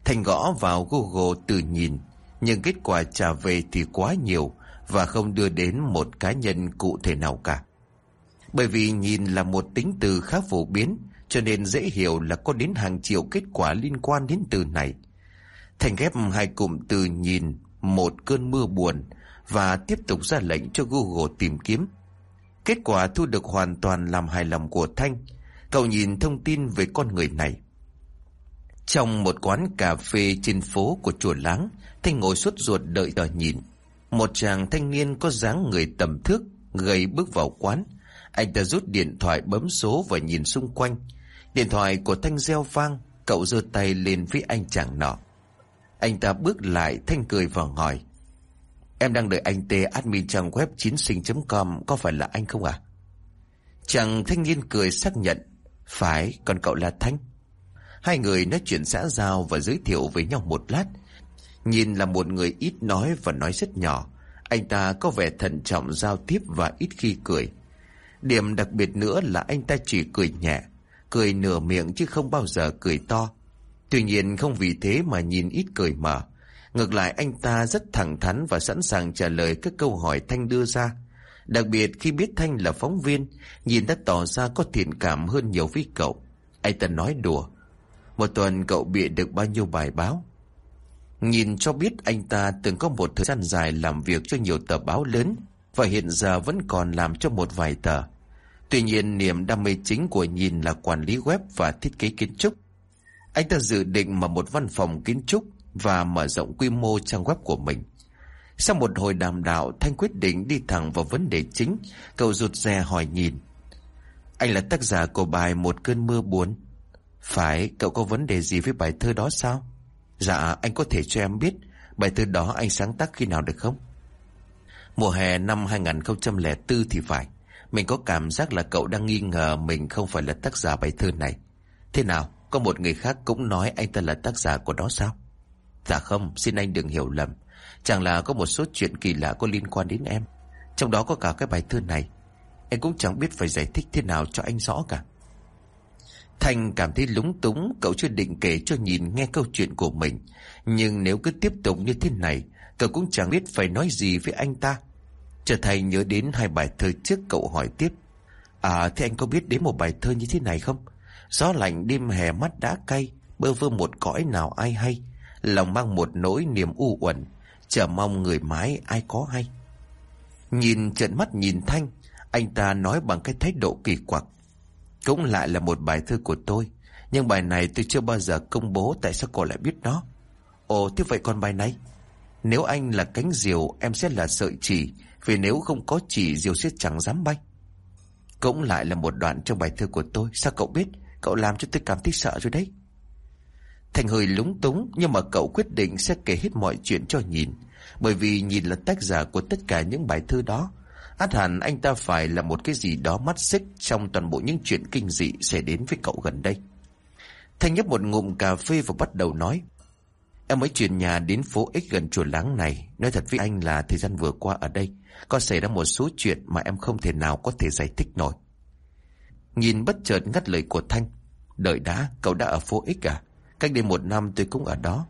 Thành gõ vào Google từ nhìn, nhưng kết quả trả về thì quá nhiều và không đưa đến một cá nhân cụ thể nào cả. Bởi vì nhìn là một tính từ khá phổ biến, cho nên dễ hiểu là có đến hàng triệu kết quả liên quan đến từ này. Thành ghép hai cụm từ nhìn, một cơn mưa buồn và tiếp tục ra lệnh cho Google tìm kiếm. Kết quả thu được hoàn toàn làm hài lòng của Thanh. Cậu nhìn thông tin về con người này. Trong một quán cà phê trên phố của chùa Láng, Thanh ngồi suốt ruột đợi đòi nhìn. Một chàng thanh niên có dáng người tầm thước, gầy bước vào quán. Anh ta rút điện thoại bấm số và nhìn xung quanh. Điện thoại của Thanh reo vang, cậu giơ tay lên với anh chàng nọ. Anh ta bước lại, Thanh cười và hỏi. Em đang đợi anh T admin trang web chín sinh.com có phải là anh không à? Chàng thanh niên cười xác nhận. Phải, còn cậu là Thanh. Hai người nói chuyện xã giao và giới thiệu với nhau một lát. Nhìn là một người ít nói và nói rất nhỏ. Anh ta có vẻ thận trọng giao tiếp và ít khi cười. Điểm đặc biệt nữa là anh ta chỉ cười nhẹ, cười nửa miệng chứ không bao giờ cười to. Tuy nhiên không vì thế mà nhìn ít cười mở. Ngược lại anh ta rất thẳng thắn và sẵn sàng trả lời các câu hỏi Thanh đưa ra. Đặc biệt khi biết Thanh là phóng viên, nhìn đã tỏ ra có thiện cảm hơn nhiều với cậu. Anh ta nói đùa. Một tuần cậu bịa được bao nhiêu bài báo? Nhìn cho biết anh ta từng có một thời gian dài làm việc cho nhiều tờ báo lớn và hiện giờ vẫn còn làm cho một vài tờ. Tuy nhiên niềm đam mê chính của nhìn là quản lý web và thiết kế kiến trúc. Anh ta dự định mở một văn phòng kiến trúc và mở rộng quy mô trang web của mình. Sau một hồi đàm đạo, Thanh quyết định đi thẳng vào vấn đề chính. Cậu rụt rè hỏi nhìn. Anh là tác giả của bài Một cơn mưa buồn. Phải, cậu có vấn đề gì với bài thơ đó sao? Dạ, anh có thể cho em biết bài thơ đó anh sáng tác khi nào được không? Mùa hè năm 2004 thì phải. Mình có cảm giác là cậu đang nghi ngờ mình không phải là tác giả bài thơ này. Thế nào, có một người khác cũng nói anh ta là tác giả của đó sao? Dạ không, xin anh đừng hiểu lầm. Chẳng là có một số chuyện kỳ lạ có liên quan đến em. Trong đó có cả cái bài thơ này. Em cũng chẳng biết phải giải thích thế nào cho anh rõ cả. Thành cảm thấy lúng túng, cậu chưa định kể cho nhìn nghe câu chuyện của mình. Nhưng nếu cứ tiếp tục như thế này, cậu cũng chẳng biết phải nói gì với anh ta. Trở thành nhớ đến hai bài thơ trước cậu hỏi tiếp. À, thế anh có biết đến một bài thơ như thế này không? Gió lạnh đêm hè mắt đã cay, bơ vơ một cõi nào ai hay. Lòng mang một nỗi niềm u uẩn, chờ mong người mái ai có hay. Nhìn trận mắt nhìn Thanh, anh ta nói bằng cái thái độ kỳ quặc. Cũng lại là một bài thơ của tôi. Nhưng bài này tôi chưa bao giờ công bố Tại sao cô lại biết nó. Ồ, thế vậy còn bài này? Nếu anh là cánh diều, em sẽ là sợi chỉ. Vì nếu không có chỉ, diều sẽ chẳng dám bay. Cũng lại là một đoạn trong bài thơ của tôi. Sao cậu biết? Cậu làm cho tôi cảm thấy sợ rồi đấy. Thành hơi lúng túng, Nhưng mà cậu quyết định sẽ kể hết mọi chuyện cho nhìn. Bởi vì nhìn là tác giả của tất cả những bài thơ đó át hẳn anh ta phải là một cái gì đó mắt xích trong toàn bộ những chuyện kinh dị xảy đến với cậu gần đây. Thanh nhấp một ngụm cà phê và bắt đầu nói. Em mới chuyển nhà đến phố X gần chùa Láng này. Nói thật với anh là thời gian vừa qua ở đây có xảy ra một số chuyện mà em không thể nào có thể giải thích nổi. Nhìn bất chợt ngắt lời của Thanh. Đợi đã, cậu đã ở phố X à? Cách đây một năm tôi cũng ở đó.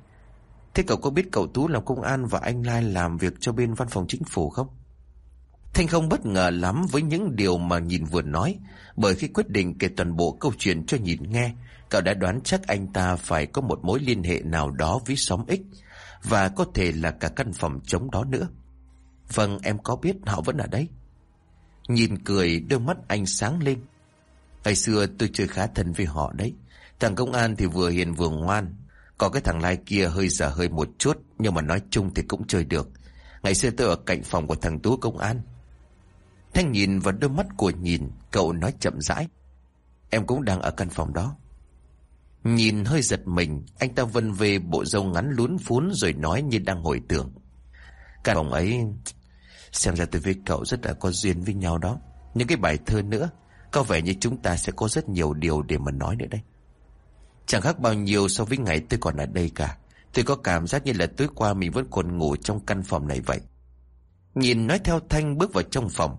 Thế cậu có biết cậu Tú làm công an và anh Lai làm việc cho bên văn phòng chính phủ không? Thanh không bất ngờ lắm với những điều mà nhìn vừa nói, bởi khi quyết định kể toàn bộ câu chuyện cho nhìn nghe, cậu đã đoán chắc anh ta phải có một mối liên hệ nào đó với xóm ích, và có thể là cả căn phòng chống đó nữa. Vâng, em có biết họ vẫn ở đấy. Nhìn cười, đôi mắt anh sáng lên. Ngày xưa tôi chơi khá thân với họ đấy. Thằng công an thì vừa hiền vừa ngoan. Có cái thằng lai kia hơi giả hơi một chút, nhưng mà nói chung thì cũng chơi được. Ngày xưa tôi ở cạnh phòng của thằng Tú công an. Thanh nhìn vào đôi mắt của nhìn, cậu nói chậm rãi. Em cũng đang ở căn phòng đó. Nhìn hơi giật mình, anh ta vân về bộ râu ngắn lún phún rồi nói như đang hồi tưởng. Căn phòng ấy, xem ra tôi với cậu rất là có duyên với nhau đó. Những cái bài thơ nữa, có vẻ như chúng ta sẽ có rất nhiều điều để mà nói nữa đây. Chẳng khác bao nhiêu so với ngày tôi còn ở đây cả. Tôi có cảm giác như là tối qua mình vẫn còn ngủ trong căn phòng này vậy. Nhìn nói theo Thanh bước vào trong phòng.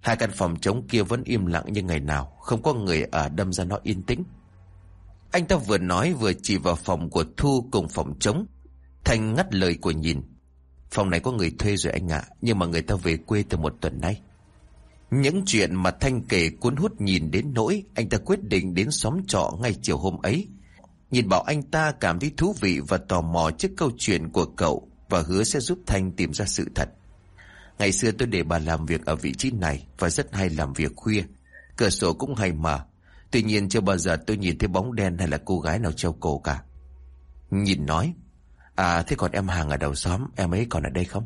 Hai căn phòng trống kia vẫn im lặng như ngày nào, không có người ở đâm ra nó yên tĩnh. Anh ta vừa nói vừa chỉ vào phòng của Thu cùng phòng trống. Thanh ngắt lời của nhìn. Phòng này có người thuê rồi anh ạ, nhưng mà người ta về quê từ một tuần nay. Những chuyện mà Thanh kể cuốn hút nhìn đến nỗi anh ta quyết định đến xóm trọ ngay chiều hôm ấy. Nhìn bảo anh ta cảm thấy thú vị và tò mò trước câu chuyện của cậu và hứa sẽ giúp Thanh tìm ra sự thật. Ngày xưa tôi để bà làm việc ở vị trí này và rất hay làm việc khuya. Cửa sổ cũng hay mở. Tuy nhiên chưa bao giờ tôi nhìn thấy bóng đen hay là cô gái nào treo cổ cả. Nhìn nói, à thế còn em hàng ở đầu xóm, em ấy còn ở đây không?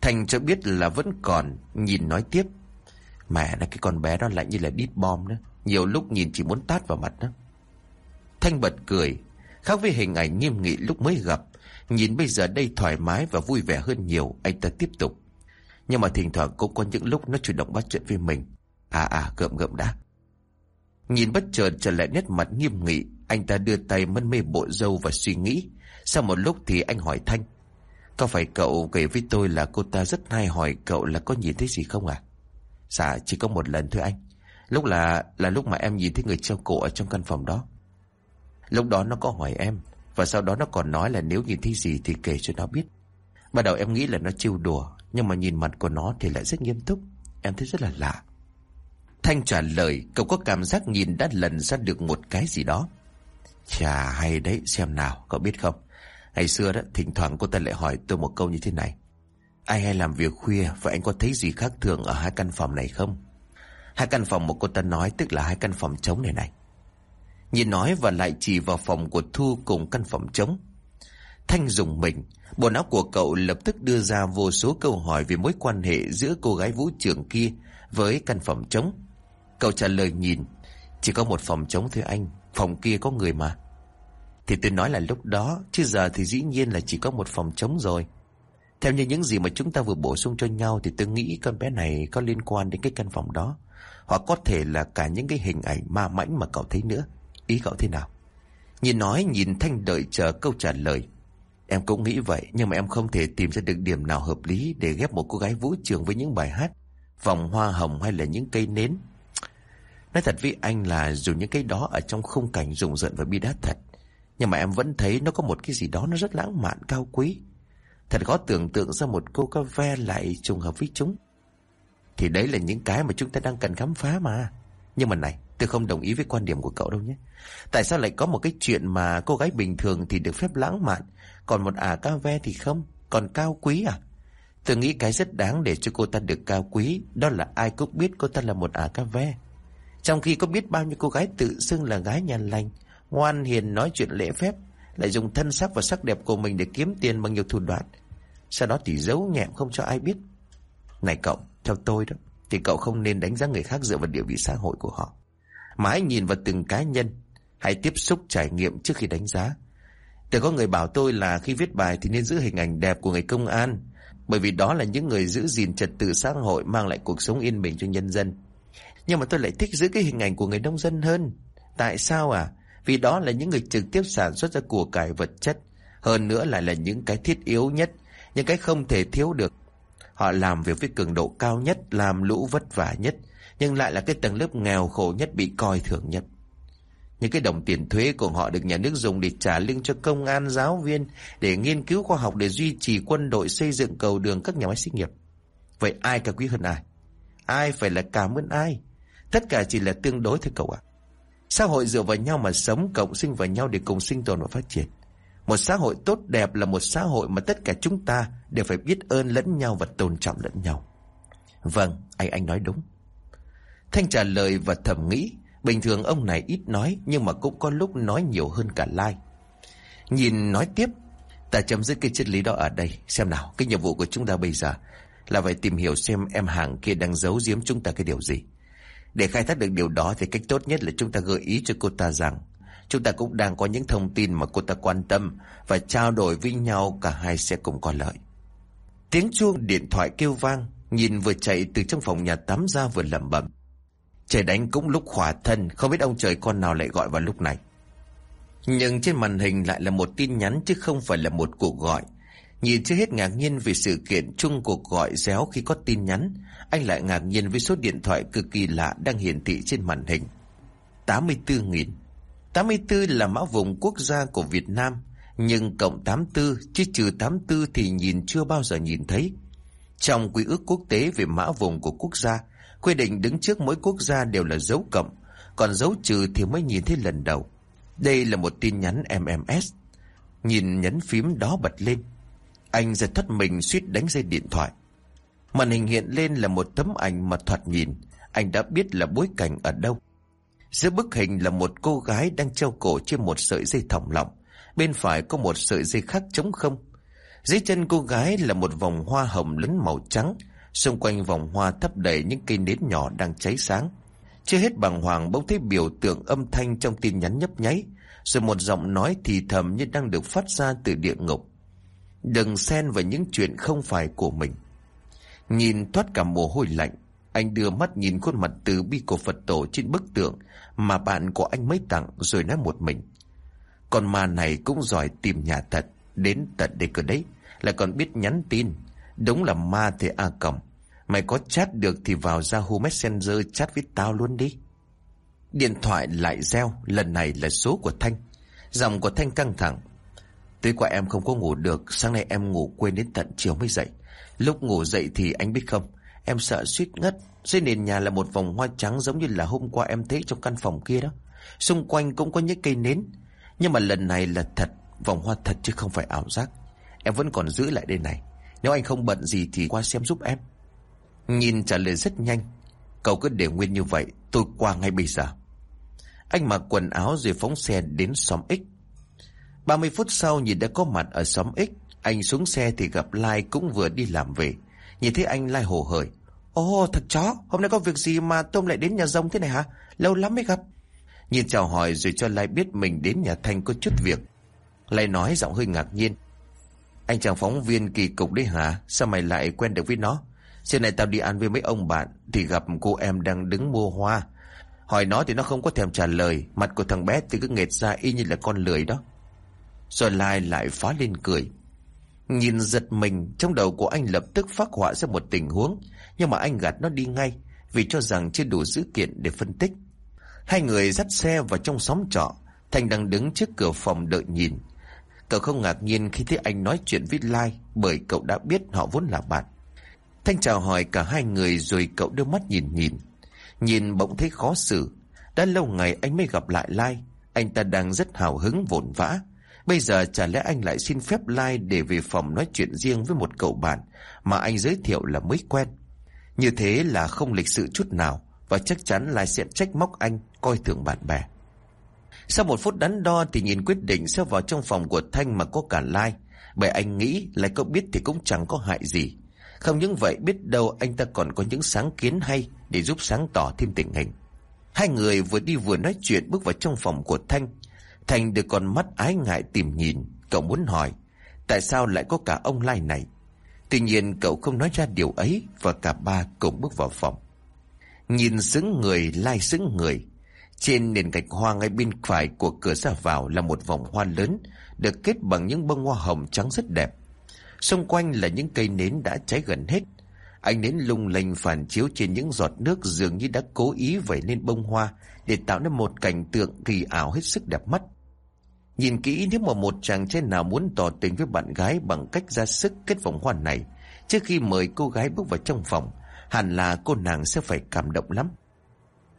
Thành cho biết là vẫn còn, nhìn nói tiếp. Mẹ là cái con bé đó lại như là đít bom đó, Nhiều lúc nhìn chỉ muốn tát vào mặt đó. Thanh bật cười, khác với hình ảnh nghiêm nghị lúc mới gặp. Nhìn bây giờ đây thoải mái và vui vẻ hơn nhiều, anh ta tiếp tục. Nhưng mà thỉnh thoảng cũng có những lúc nó chủ động bắt chuyện với mình. À à, gợm gợm đã. Nhìn bất chợt trở lại nét mặt nghiêm nghị, anh ta đưa tay mân mê bộ dâu và suy nghĩ. Sau một lúc thì anh hỏi Thanh. Có phải cậu kể với tôi là cô ta rất hay hỏi cậu là có nhìn thấy gì không à? Dạ, chỉ có một lần thôi anh. Lúc là là lúc mà em nhìn thấy người treo cổ ở trong căn phòng đó. Lúc đó nó có hỏi em, và sau đó nó còn nói là nếu nhìn thấy gì thì kể cho nó biết. Ban đầu em nghĩ là nó trêu đùa, nhưng mà nhìn mặt của nó thì lại rất nghiêm túc. Em thấy rất là lạ. Thanh trả lời, cậu có cảm giác nhìn đã lần ra được một cái gì đó. Chà hay đấy, xem nào, cậu biết không? Ngày xưa đó, thỉnh thoảng cô ta lại hỏi tôi một câu như thế này. Ai hay làm việc khuya và anh có thấy gì khác thường ở hai căn phòng này không? Hai căn phòng một cô ta nói tức là hai căn phòng trống này này. Nhìn nói và lại chỉ vào phòng của Thu cùng căn phòng trống. Thanh dùng mình, bộ não của cậu lập tức đưa ra vô số câu hỏi về mối quan hệ giữa cô gái vũ trưởng kia với căn phòng trống. Cậu trả lời nhìn, chỉ có một phòng trống thôi anh, phòng kia có người mà. Thì tôi nói là lúc đó, chứ giờ thì dĩ nhiên là chỉ có một phòng trống rồi. Theo như những gì mà chúng ta vừa bổ sung cho nhau thì tôi nghĩ con bé này có liên quan đến cái căn phòng đó. Hoặc có thể là cả những cái hình ảnh ma mãnh mà cậu thấy nữa. Ý cậu thế nào? Nhìn nói nhìn Thanh đợi chờ câu trả lời. Em cũng nghĩ vậy nhưng mà em không thể tìm ra được điểm nào hợp lý để ghép một cô gái vũ trường với những bài hát, vòng hoa hồng hay là những cây nến. Nói thật với anh là dù những cái đó ở trong khung cảnh rùng rợn và bi đát thật, nhưng mà em vẫn thấy nó có một cái gì đó nó rất lãng mạn cao quý. Thật khó tưởng tượng ra một cô ca ve lại trùng hợp với chúng. Thì đấy là những cái mà chúng ta đang cần khám phá mà. Nhưng mà này, tôi không đồng ý với quan điểm của cậu đâu nhé. Tại sao lại có một cái chuyện mà cô gái bình thường thì được phép lãng mạn, còn một ả ca ve thì không, còn cao quý à? Tôi nghĩ cái rất đáng để cho cô ta được cao quý, đó là ai cũng biết cô ta là một ả ca ve. Trong khi có biết bao nhiêu cô gái tự xưng là gái nhà lành, ngoan hiền nói chuyện lễ phép, lại dùng thân sắc và sắc đẹp của mình để kiếm tiền bằng nhiều thủ đoạn. Sau đó thì giấu nhẹm không cho ai biết. Này cậu, theo tôi đó, thì cậu không nên đánh giá người khác dựa vào địa vị xã hội của họ. Mà hãy nhìn vào từng cá nhân, hãy tiếp xúc trải nghiệm trước khi đánh giá. Từng có người bảo tôi là khi viết bài thì nên giữ hình ảnh đẹp của người công an, bởi vì đó là những người giữ gìn trật tự xã hội mang lại cuộc sống yên bình cho nhân dân. Nhưng mà tôi lại thích giữ cái hình ảnh của người nông dân hơn. Tại sao à? Vì đó là những người trực tiếp sản xuất ra của cải vật chất. Hơn nữa lại là những cái thiết yếu nhất, những cái không thể thiếu được. Họ làm việc với cường độ cao nhất, làm lũ vất vả nhất, nhưng lại là cái tầng lớp nghèo khổ nhất bị coi thường nhất. Những cái đồng tiền thuế của họ được nhà nước dùng để trả lương cho công an, giáo viên, để nghiên cứu khoa học, để duy trì quân đội, xây dựng cầu đường, các nhà máy xí nghiệp. Vậy ai cả quý hơn ai? Ai phải là cảm ơn ai? Tất cả chỉ là tương đối thôi cậu ạ. Xã hội dựa vào nhau mà sống, cộng sinh vào nhau để cùng sinh tồn và phát triển. Một xã hội tốt đẹp là một xã hội mà tất cả chúng ta đều phải biết ơn lẫn nhau và tôn trọng lẫn nhau. Vâng, anh anh nói đúng. Thanh trả lời và thầm nghĩ, bình thường ông này ít nói nhưng mà cũng có lúc nói nhiều hơn cả Lai. Nhìn nói tiếp, ta chấm dứt cái triết lý đó ở đây. Xem nào, cái nhiệm vụ của chúng ta bây giờ là phải tìm hiểu xem em hàng kia đang giấu giếm chúng ta cái điều gì. Để khai thác được điều đó thì cách tốt nhất là chúng ta gợi ý cho cô ta rằng chúng ta cũng đang có những thông tin mà cô ta quan tâm và trao đổi với nhau cả hai sẽ cùng có lợi. Tiếng chuông điện thoại kêu vang, nhìn vừa chạy từ trong phòng nhà tắm ra vừa lẩm bẩm. Trời đánh cũng lúc khỏa thân, không biết ông trời con nào lại gọi vào lúc này. Nhưng trên màn hình lại là một tin nhắn chứ không phải là một cuộc gọi. Nhìn chưa hết ngạc nhiên vì sự kiện chung cuộc gọi réo khi có tin nhắn, anh lại ngạc nhiên với số điện thoại cực kỳ lạ đang hiển thị trên màn hình. 84.000 84 là mã vùng quốc gia của Việt Nam, nhưng cộng 84 chứ trừ 84 thì nhìn chưa bao giờ nhìn thấy. Trong quy ước quốc tế về mã vùng của quốc gia, quy định đứng trước mỗi quốc gia đều là dấu cộng, còn dấu trừ thì mới nhìn thấy lần đầu. Đây là một tin nhắn MMS. Nhìn nhấn phím đó bật lên. Anh giật thất mình suýt đánh dây điện thoại. Màn hình hiện lên là một tấm ảnh mà thoạt nhìn, anh đã biết là bối cảnh ở đâu. Giữa bức hình là một cô gái đang treo cổ trên một sợi dây thòng lọng. Bên phải có một sợi dây khác trống không. Dưới chân cô gái là một vòng hoa hồng lớn màu trắng. Xung quanh vòng hoa thấp đầy những cây nến nhỏ đang cháy sáng. Chưa hết bàng hoàng bỗng thấy biểu tượng âm thanh trong tin nhắn nhấp nháy. Rồi một giọng nói thì thầm như đang được phát ra từ địa ngục. Đừng xen vào những chuyện không phải của mình. Nhìn thoát cả mồ hôi lạnh, anh đưa mắt nhìn khuôn mặt từ bi của Phật tổ trên bức tượng mà bạn của anh mới tặng rồi nói một mình. Con ma này cũng giỏi tìm nhà thật, đến tận đây cơ đấy, lại còn biết nhắn tin. Đúng là ma thế A Còng. Mày có chat được thì vào Yahoo Messenger chat với tao luôn đi. Điện thoại lại reo, lần này là số của Thanh. Giọng của Thanh căng thẳng. Tối qua em không có ngủ được, sáng nay em ngủ quên đến tận chiều mới dậy. Lúc ngủ dậy thì anh biết không, em sợ suýt ngất. Dưới nền nhà là một vòng hoa trắng giống như là hôm qua em thấy trong căn phòng kia đó. Xung quanh cũng có những cây nến. Nhưng mà lần này là thật, vòng hoa thật chứ không phải ảo giác. Em vẫn còn giữ lại đây này. Nếu anh không bận gì thì qua xem giúp em. Nhìn trả lời rất nhanh. Cậu cứ để nguyên như vậy, tôi qua ngay bây giờ. Anh mặc quần áo rồi phóng xe đến xóm X. 30 phút sau nhìn đã có mặt ở xóm X. Anh xuống xe thì gặp Lai cũng vừa đi làm về. Nhìn thấy anh Lai hồ hởi. Ồ thật chó, hôm nay có việc gì mà Tôm lại đến nhà rông thế này hả? Lâu lắm mới gặp. Nhìn chào hỏi rồi cho Lai biết mình đến nhà Thanh có chút việc. Lai nói giọng hơi ngạc nhiên. Anh chàng phóng viên kỳ cục đấy hả? Sao mày lại quen được với nó? Xưa này tao đi ăn với mấy ông bạn thì gặp cô em đang đứng mua hoa. Hỏi nó thì nó không có thèm trả lời. Mặt của thằng bé thì cứ nghệt ra y như là con lười đó. Rồi Lai lại phá lên cười. Nhìn giật mình, trong đầu của anh lập tức phát họa ra một tình huống, nhưng mà anh gạt nó đi ngay, vì cho rằng chưa đủ dữ kiện để phân tích. Hai người dắt xe vào trong xóm trọ, Thành đang đứng trước cửa phòng đợi nhìn. Cậu không ngạc nhiên khi thấy anh nói chuyện với Lai, bởi cậu đã biết họ vốn là bạn. Thanh chào hỏi cả hai người rồi cậu đưa mắt nhìn nhìn. Nhìn bỗng thấy khó xử. Đã lâu ngày anh mới gặp lại Lai, anh ta đang rất hào hứng vồn vã. Bây giờ chả lẽ anh lại xin phép Lai để về phòng nói chuyện riêng với một cậu bạn mà anh giới thiệu là mới quen. Như thế là không lịch sự chút nào và chắc chắn Lai sẽ trách móc anh coi thường bạn bè. Sau một phút đắn đo thì nhìn quyết định sẽ vào trong phòng của Thanh mà có cả Lai. Bởi anh nghĩ Lai có biết thì cũng chẳng có hại gì. Không những vậy biết đâu anh ta còn có những sáng kiến hay để giúp sáng tỏ thêm tình hình. Hai người vừa đi vừa nói chuyện bước vào trong phòng của Thanh. Thành được con mắt ái ngại tìm nhìn, cậu muốn hỏi, tại sao lại có cả ông Lai này? Tuy nhiên cậu không nói ra điều ấy và cả ba cùng bước vào phòng. Nhìn xứng người, Lai xứng người. Trên nền gạch hoa ngay bên phải của cửa ra vào là một vòng hoa lớn, được kết bằng những bông hoa hồng trắng rất đẹp. Xung quanh là những cây nến đã cháy gần hết. Ánh nến lung linh phản chiếu trên những giọt nước dường như đã cố ý vẩy lên bông hoa để tạo nên một cảnh tượng kỳ ảo hết sức đẹp mắt. Nhìn kỹ nếu mà một chàng trai nào muốn tỏ tình với bạn gái bằng cách ra sức kết vòng hoa này, trước khi mời cô gái bước vào trong phòng, hẳn là cô nàng sẽ phải cảm động lắm.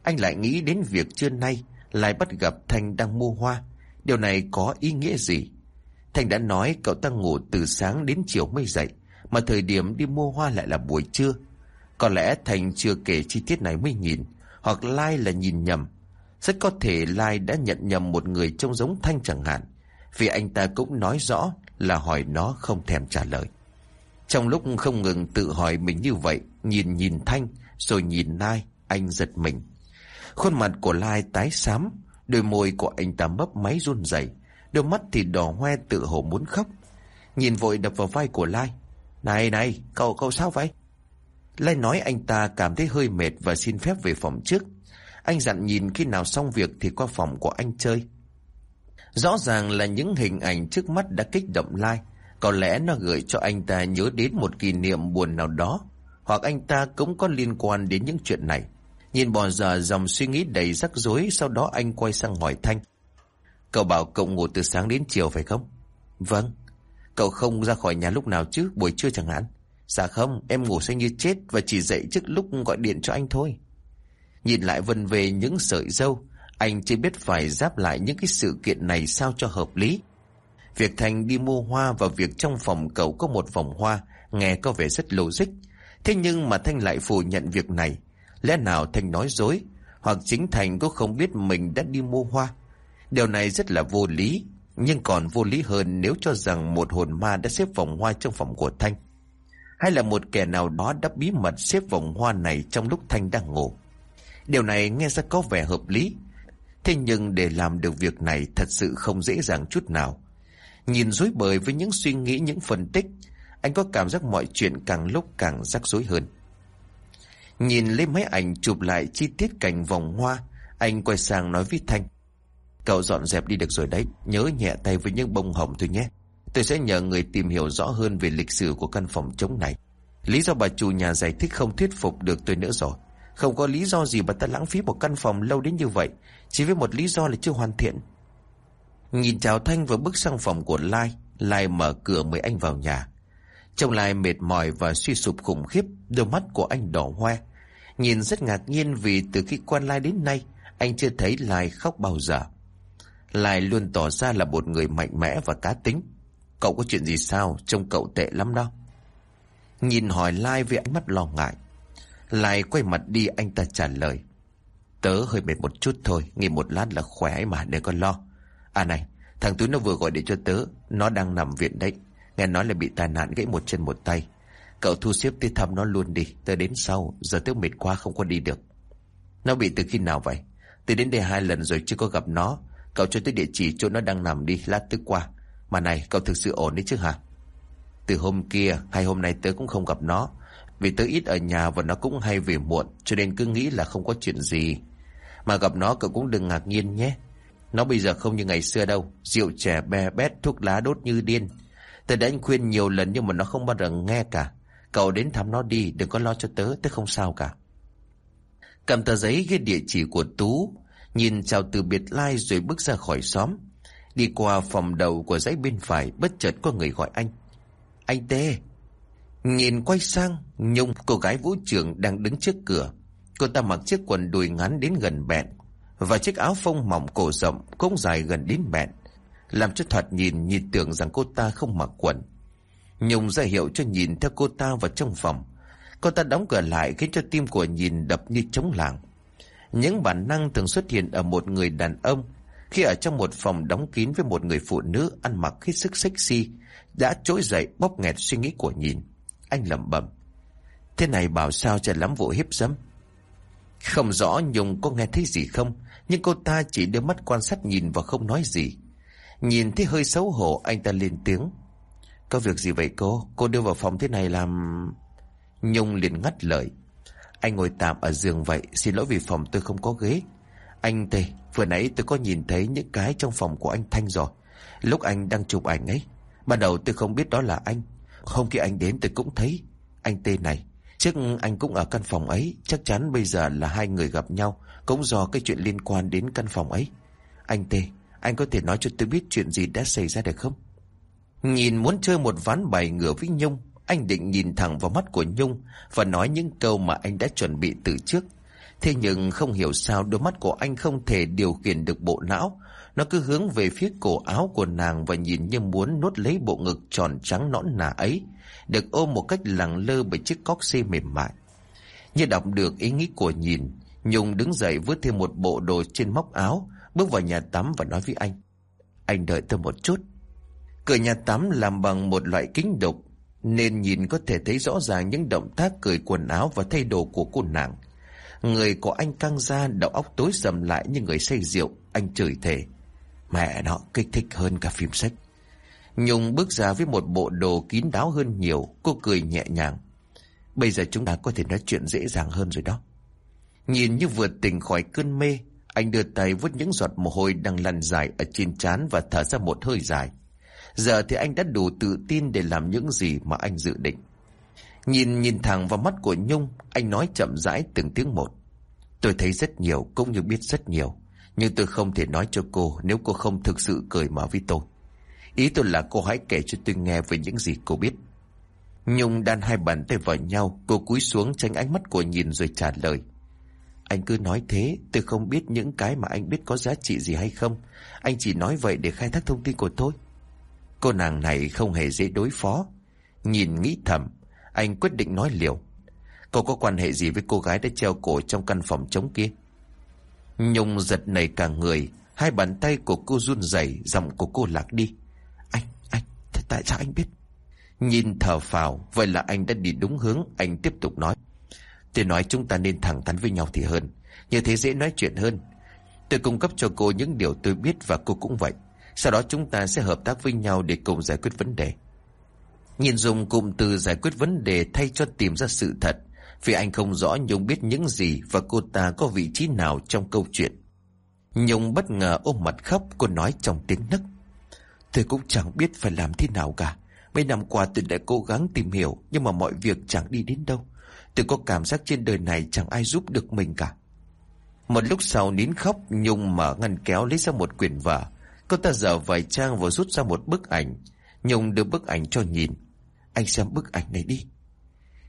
Anh lại nghĩ đến việc trưa nay lại bắt gặp Thanh đang mua hoa. Điều này có ý nghĩa gì? Thanh đã nói cậu ta ngủ từ sáng đến chiều mới dậy, mà thời điểm đi mua hoa lại là buổi trưa. Có lẽ Thành chưa kể chi tiết này mới nhìn, hoặc Lai là nhìn nhầm, rất có thể Lai đã nhận nhầm một người trông giống Thanh chẳng hạn, vì anh ta cũng nói rõ là hỏi nó không thèm trả lời. Trong lúc không ngừng tự hỏi mình như vậy, nhìn nhìn Thanh, rồi nhìn Lai, anh giật mình. Khuôn mặt của Lai tái xám, đôi môi của anh ta mấp máy run rẩy, đôi mắt thì đỏ hoe tự hồ muốn khóc. Nhìn vội đập vào vai của Lai. Này này, cậu cậu sao vậy? Lai nói anh ta cảm thấy hơi mệt và xin phép về phòng trước. Anh dặn nhìn khi nào xong việc thì qua phòng của anh chơi. Rõ ràng là những hình ảnh trước mắt đã kích động Lai. Có lẽ nó gửi cho anh ta nhớ đến một kỷ niệm buồn nào đó. Hoặc anh ta cũng có liên quan đến những chuyện này. Nhìn bò giờ dòng suy nghĩ đầy rắc rối, sau đó anh quay sang hỏi Thanh. Cậu bảo cậu ngủ từ sáng đến chiều phải không? Vâng. Cậu không ra khỏi nhà lúc nào chứ, buổi trưa chẳng hạn. Dạ không, em ngủ say như chết và chỉ dậy trước lúc gọi điện cho anh thôi. Nhìn lại vân về những sợi dâu, anh chưa biết phải giáp lại những cái sự kiện này sao cho hợp lý. Việc Thành đi mua hoa và việc trong phòng cậu có một vòng hoa nghe có vẻ rất logic. Thế nhưng mà Thanh lại phủ nhận việc này. Lẽ nào Thanh nói dối? Hoặc chính Thành cũng không biết mình đã đi mua hoa? Điều này rất là vô lý Nhưng còn vô lý hơn nếu cho rằng một hồn ma đã xếp vòng hoa trong phòng của Thanh. Hay là một kẻ nào đó đã bí mật xếp vòng hoa này trong lúc Thanh đang ngủ. Điều này nghe ra có vẻ hợp lý. Thế nhưng để làm được việc này thật sự không dễ dàng chút nào. Nhìn dối bời với những suy nghĩ, những phân tích Anh có cảm giác mọi chuyện càng lúc càng rắc rối hơn. Nhìn lấy máy ảnh chụp lại chi tiết cảnh vòng hoa, Anh quay sang nói với Thanh. Cậu dọn dẹp đi được rồi đấy, Nhớ nhẹ tay với những bông hồng thôi nhé. Tôi sẽ nhờ người tìm hiểu rõ hơn về lịch sử của căn phòng chống này. Lý do bà chủ nhà giải thích không thuyết phục được tôi nữa rồi. Không có lý do gì mà ta lãng phí một căn phòng lâu đến như vậy. Chỉ với một lý do là chưa hoàn thiện. Nhìn chào Thanh vừa bước sang phòng của Lai Lai mở cửa mời anh vào nhà. Trông Lai mệt mỏi và suy sụp khủng khiếp, Đôi mắt của anh đỏ hoe. Nhìn rất ngạc nhiên vì từ khi quan Lai đến nay, Anh chưa thấy Lai khóc bao giờ. Lai luôn tỏ ra là một người mạnh mẽ và cá tính. Cậu có chuyện gì sao? Trông cậu tệ lắm đó. Nhìn hỏi Lai với ánh mắt lo ngại. Lai quay mặt đi, anh ta trả lời. Tớ hơi mệt một chút thôi, Nghỉ một lát là khỏe mà để con lo. À này, Thằng Túi nó vừa gọi điện cho tớ, Nó đang nằm viện đấy. Nghe nói là bị tai nạn gãy một chân một tay. Cậu thu xếp tới thăm nó luôn đi Tớ đến sau, Giờ tớ mệt quá không có đi được. Nó bị từ khi nào vậy? Tớ đến đây hai lần rồi chưa có gặp nó. Cậu cho tới địa chỉ chỗ nó đang nằm đi, Lát tức qua. Mà này, cậu thực sự ổn đấy chứ hả? Từ hôm kia, hay hôm nay tớ cũng không gặp nó. Vì tớ ít ở nhà và nó cũng hay về muộn, Cho nên cứ nghĩ là không có chuyện gì. Mà gặp nó, cậu cũng đừng ngạc nhiên nhé. Nó bây giờ không như ngày xưa đâu. Rượu trẻ be, bét, thuốc lá đốt như điên. Tớ đã anh khuyên nhiều lần nhưng mà nó không bao giờ nghe cả. Cậu đến thăm nó đi, Đừng có lo cho tớ Tớ không sao cả. Cầm tờ giấy ghi địa chỉ của Tú, Nhìn chào từ biệt lai rồi bước ra khỏi xóm. Đi qua phòng đầu của dãy bên phải, Bất chợt có người gọi anh. Anh Tê Nhìn quay sang, Nhung, cô gái vũ trưởng đang đứng trước cửa. Cô ta mặc chiếc quần đùi ngắn đến gần bẹn Và chiếc áo phông mỏng cổ rộng Cũng dài gần đến bẹn. Làm cho thoạt nhìn nhìn tưởng rằng cô ta không mặc quần Nhung ra hiệu cho nhìn theo cô ta vào trong phòng Cô ta đóng cửa lại khiến cho tim của nhìn đập như trống làng những bản năng thường xuất hiện ở một người đàn ông khi ở trong một phòng đóng kín với một người phụ nữ ăn mặc hết sức sexy đã trỗi dậy bóp nghẹt suy nghĩ của nhìn. Anh lẩm bẩm. Thế này bảo sao cho lắm vụ hiếp dâm. Không rõ Nhung có nghe thấy gì không, nhưng cô ta chỉ đưa mắt quan sát nhìn và không nói gì. Nhìn thấy hơi xấu hổ, anh ta lên tiếng. Có việc gì vậy cô? Cô đưa vào phòng thế này làm... Nhung liền ngắt lời. Anh ngồi tạm ở giường vậy, Xin lỗi vì phòng tôi không có ghế Anh thầy vừa nãy tôi có nhìn thấy những cái trong phòng của anh Thanh rồi Lúc anh đang chụp ảnh ấy, Ban đầu tôi không biết đó là anh Hôm khi anh đến tôi cũng thấy Anh Tê này Trước anh cũng ở căn phòng ấy, Chắc chắn bây giờ là hai người gặp nhau, Cũng do cái chuyện liên quan đến căn phòng ấy Anh Tê anh có thể nói cho tôi biết chuyện gì đã xảy ra được không Nhìn muốn chơi một ván bài ngửa với Nhung anh định nhìn thẳng vào mắt của Nhung và nói những câu mà anh đã chuẩn bị từ trước. Thế nhưng không hiểu sao đôi mắt của anh không thể điều khiển được bộ não. Nó cứ hướng về phía cổ áo của nàng và nhìn như muốn nuốt lấy bộ ngực tròn trắng nõn nà ấy, được ôm một cách lẳng lơ bởi chiếc cóc xê mềm mại. Như đọc được ý nghĩ của nhìn, Nhung đứng dậy vứt thêm một bộ đồ trên móc áo, bước vào nhà tắm và nói với anh. Anh đợi tôi một chút. Cửa nhà tắm làm bằng một loại kính đục, nên nhìn có thể thấy rõ ràng những động tác cởi quần áo và thay đồ của cô nàng. Người của anh căng ra đầu óc tối sầm lại như người say rượu, anh chửi thề. Mẹ nó kích thích hơn cả phim sách. Nhung bước ra với một bộ đồ kín đáo hơn nhiều, cô cười nhẹ nhàng. Bây giờ chúng ta có thể nói chuyện dễ dàng hơn rồi đó. Nhìn như vừa tỉnh khỏi cơn mê, anh đưa tay vứt những giọt mồ hôi đang lăn dài ở trên trán và thở ra một hơi dài. Giờ thì anh đã đủ tự tin để làm những gì mà anh dự định. Nhìn nhìn thẳng vào mắt của Nhung, anh nói chậm rãi từng tiếng một. Tôi thấy rất nhiều, cũng như biết rất nhiều. Nhưng tôi không thể nói cho cô nếu cô không thực sự cười mở với tôi. Ý tôi là cô hãy kể cho tôi nghe về những gì cô biết. Nhung đan hai bàn tay vào nhau, cô cúi xuống tránh ánh mắt của nhìn rồi trả lời. Anh cứ nói thế, tôi không biết những cái mà anh biết có giá trị gì hay không. Anh chỉ nói vậy để khai thác thông tin của tôi. Cô nàng này không hề dễ đối phó. Nhìn nghĩ thầm, anh quyết định nói liều. Cô có quan hệ gì với cô gái đã treo cổ trong căn phòng trống kia? Nhung giật nảy cả người Hai bàn tay của cô run rẩy Giọng của cô lạc đi Anh, anh, tại sao anh biết Nhìn thở phào Vậy là anh đã đi đúng hướng Anh tiếp tục nói Tôi nói chúng ta nên thẳng thắn với nhau thì hơn. Như thế dễ nói chuyện hơn. Tôi cung cấp cho cô những điều tôi biết Và cô cũng vậy. Sau đó chúng ta sẽ hợp tác với nhau Để cùng giải quyết vấn đề. Nhìn dùng cụm từ giải quyết vấn đề Thay cho tìm ra sự thật. Vì anh không rõ Nhung biết những gì Và cô ta có vị trí nào trong câu chuyện. Nhung bất ngờ ôm mặt khóc, Cô nói trong tiếng nấc. Tôi cũng chẳng biết phải làm thế nào cả. Mấy năm qua tôi đã cố gắng tìm hiểu, Nhưng mà mọi việc chẳng đi đến đâu. Tôi có cảm giác trên đời này chẳng ai giúp được mình cả. Một lúc sau nín khóc Nhung mở ngăn kéo lấy ra một quyển vở. Cô ta dở vài trang và rút ra một bức ảnh. Nhung đưa bức ảnh cho nhìn. Anh xem bức ảnh này đi.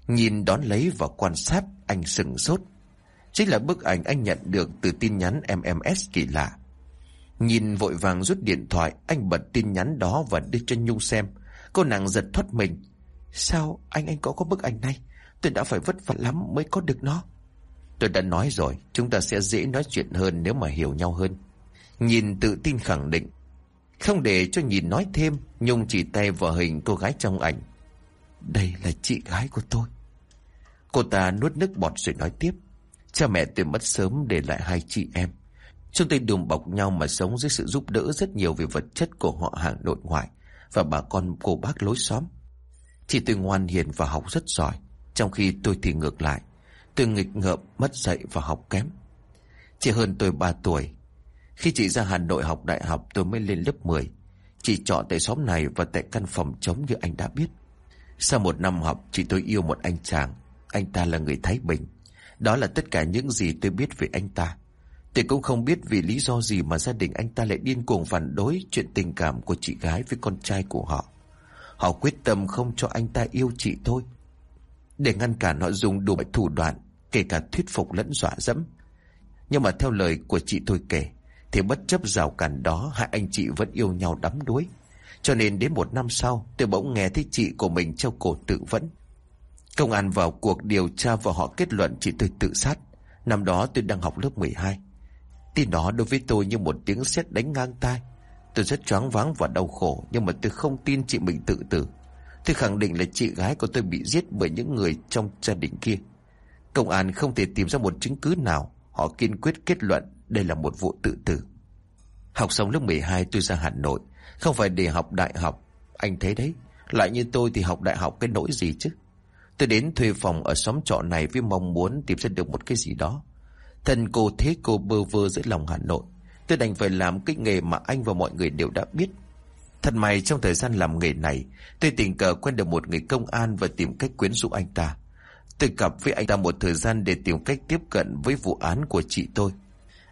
Nhìn đón lấy và quan sát, Anh sừng sốt. Chính là bức ảnh anh nhận được từ tin nhắn MMS kỳ lạ. Nhìn vội vàng rút điện thoại, Anh bật tin nhắn đó và đưa cho Nhung xem. Cô nàng giật thoát mình. Sao anh anh có có bức ảnh này? Tôi đã phải vất vả lắm mới có được nó. Tôi đã nói rồi Chúng ta sẽ dễ nói chuyện hơn nếu mà hiểu nhau hơn. Nhìn tự tin khẳng định. Không để cho nhìn nói thêm Nhung chỉ tay vào hình cô gái trong ảnh. Đây là chị gái của tôi. Cô ta nuốt nước bọt rồi nói tiếp. Cha mẹ tôi mất sớm để lại hai chị em. Chúng tôi đùm bọc nhau mà sống dưới sự giúp đỡ rất nhiều về vật chất của họ hàng nội ngoại và bà con cô bác lối xóm. Chị tôi ngoan hiền và học rất giỏi, trong khi tôi thì ngược lại. Tôi nghịch ngợm, mất dạy và học kém. Chị hơn tôi 3 tuổi. Khi chị ra Hà Nội học đại học tôi mới lên lớp 10. Chị chọn tại xóm này và tại căn phòng trống như anh đã biết. Sau một năm học, chị tôi yêu một anh chàng. Anh ta là người Thái Bình. Đó là tất cả những gì tôi biết về anh ta. Tôi cũng không biết vì lý do gì mà gia đình anh ta lại điên cuồng phản đối chuyện tình cảm của chị gái với con trai của họ. Họ quyết tâm không cho anh ta yêu chị thôi. Để ngăn cản họ dùng đủ mọi thủ đoạn, kể cả thuyết phục lẫn dọa dẫm. Nhưng mà theo lời của chị tôi kể, thì bất chấp rào cản đó hai anh chị vẫn yêu nhau đắm đuối. Cho nên đến một năm sau, tôi bỗng nghe thấy chị của mình treo cổ tự vẫn. Công an vào cuộc điều tra và họ kết luận chị tôi tự sát. Năm đó tôi đang học lớp 12. Tin đó đối với tôi như một tiếng sét đánh ngang tai. Tôi rất choáng váng và đau khổ nhưng mà tôi không tin chị mình tự tử. Tôi khẳng định là chị gái của tôi bị giết bởi những người trong gia đình kia. Công an không thể tìm ra một chứng cứ nào. Họ kiên quyết kết luận đây là một vụ tự tử. Học xong lớp 12 tôi ra Hà Nội. Không phải để học đại học. Anh thấy đấy. Lại như tôi thì học đại học cái nỗi gì chứ. Tôi đến thuê phòng ở xóm trọ này với mong muốn tìm ra được một cái gì đó. Thân cô thế cô bơ vơ giữa lòng Hà Nội. Tôi đành phải làm cái nghề mà anh và mọi người đều đã biết. Thật may trong thời gian làm nghề này, tôi tình cờ quen được một người công an và tìm cách quyến rũ anh ta. Tôi gặp với anh ta một thời gian để tìm cách tiếp cận với vụ án của chị tôi.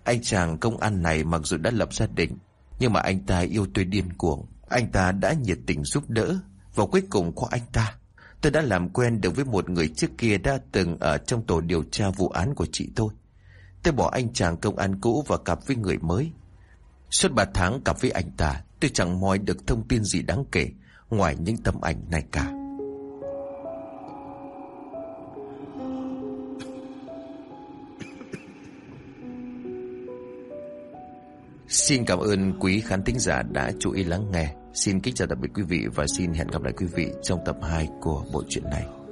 Anh chàng công an này mặc dù đã lập gia đình, nhưng mà anh ta yêu tôi điên cuồng. Anh ta đã nhiệt tình giúp đỡ, và cuối cùng có anh ta. Tôi đã làm quen được với một người trước kia đã từng ở trong tổ điều tra vụ án của chị tôi. Tôi bỏ anh chàng công an cũ và cặp với người mới. Suốt ba tháng cặp với anh ta, tôi chẳng moi được thông tin gì đáng kể ngoài những tấm ảnh này cả. Xin cảm ơn quý khán thính giả đã chú ý lắng nghe. Xin kính chào tạm biệt quý vị và xin hẹn gặp lại quý vị trong tập 2 của bộ truyện này.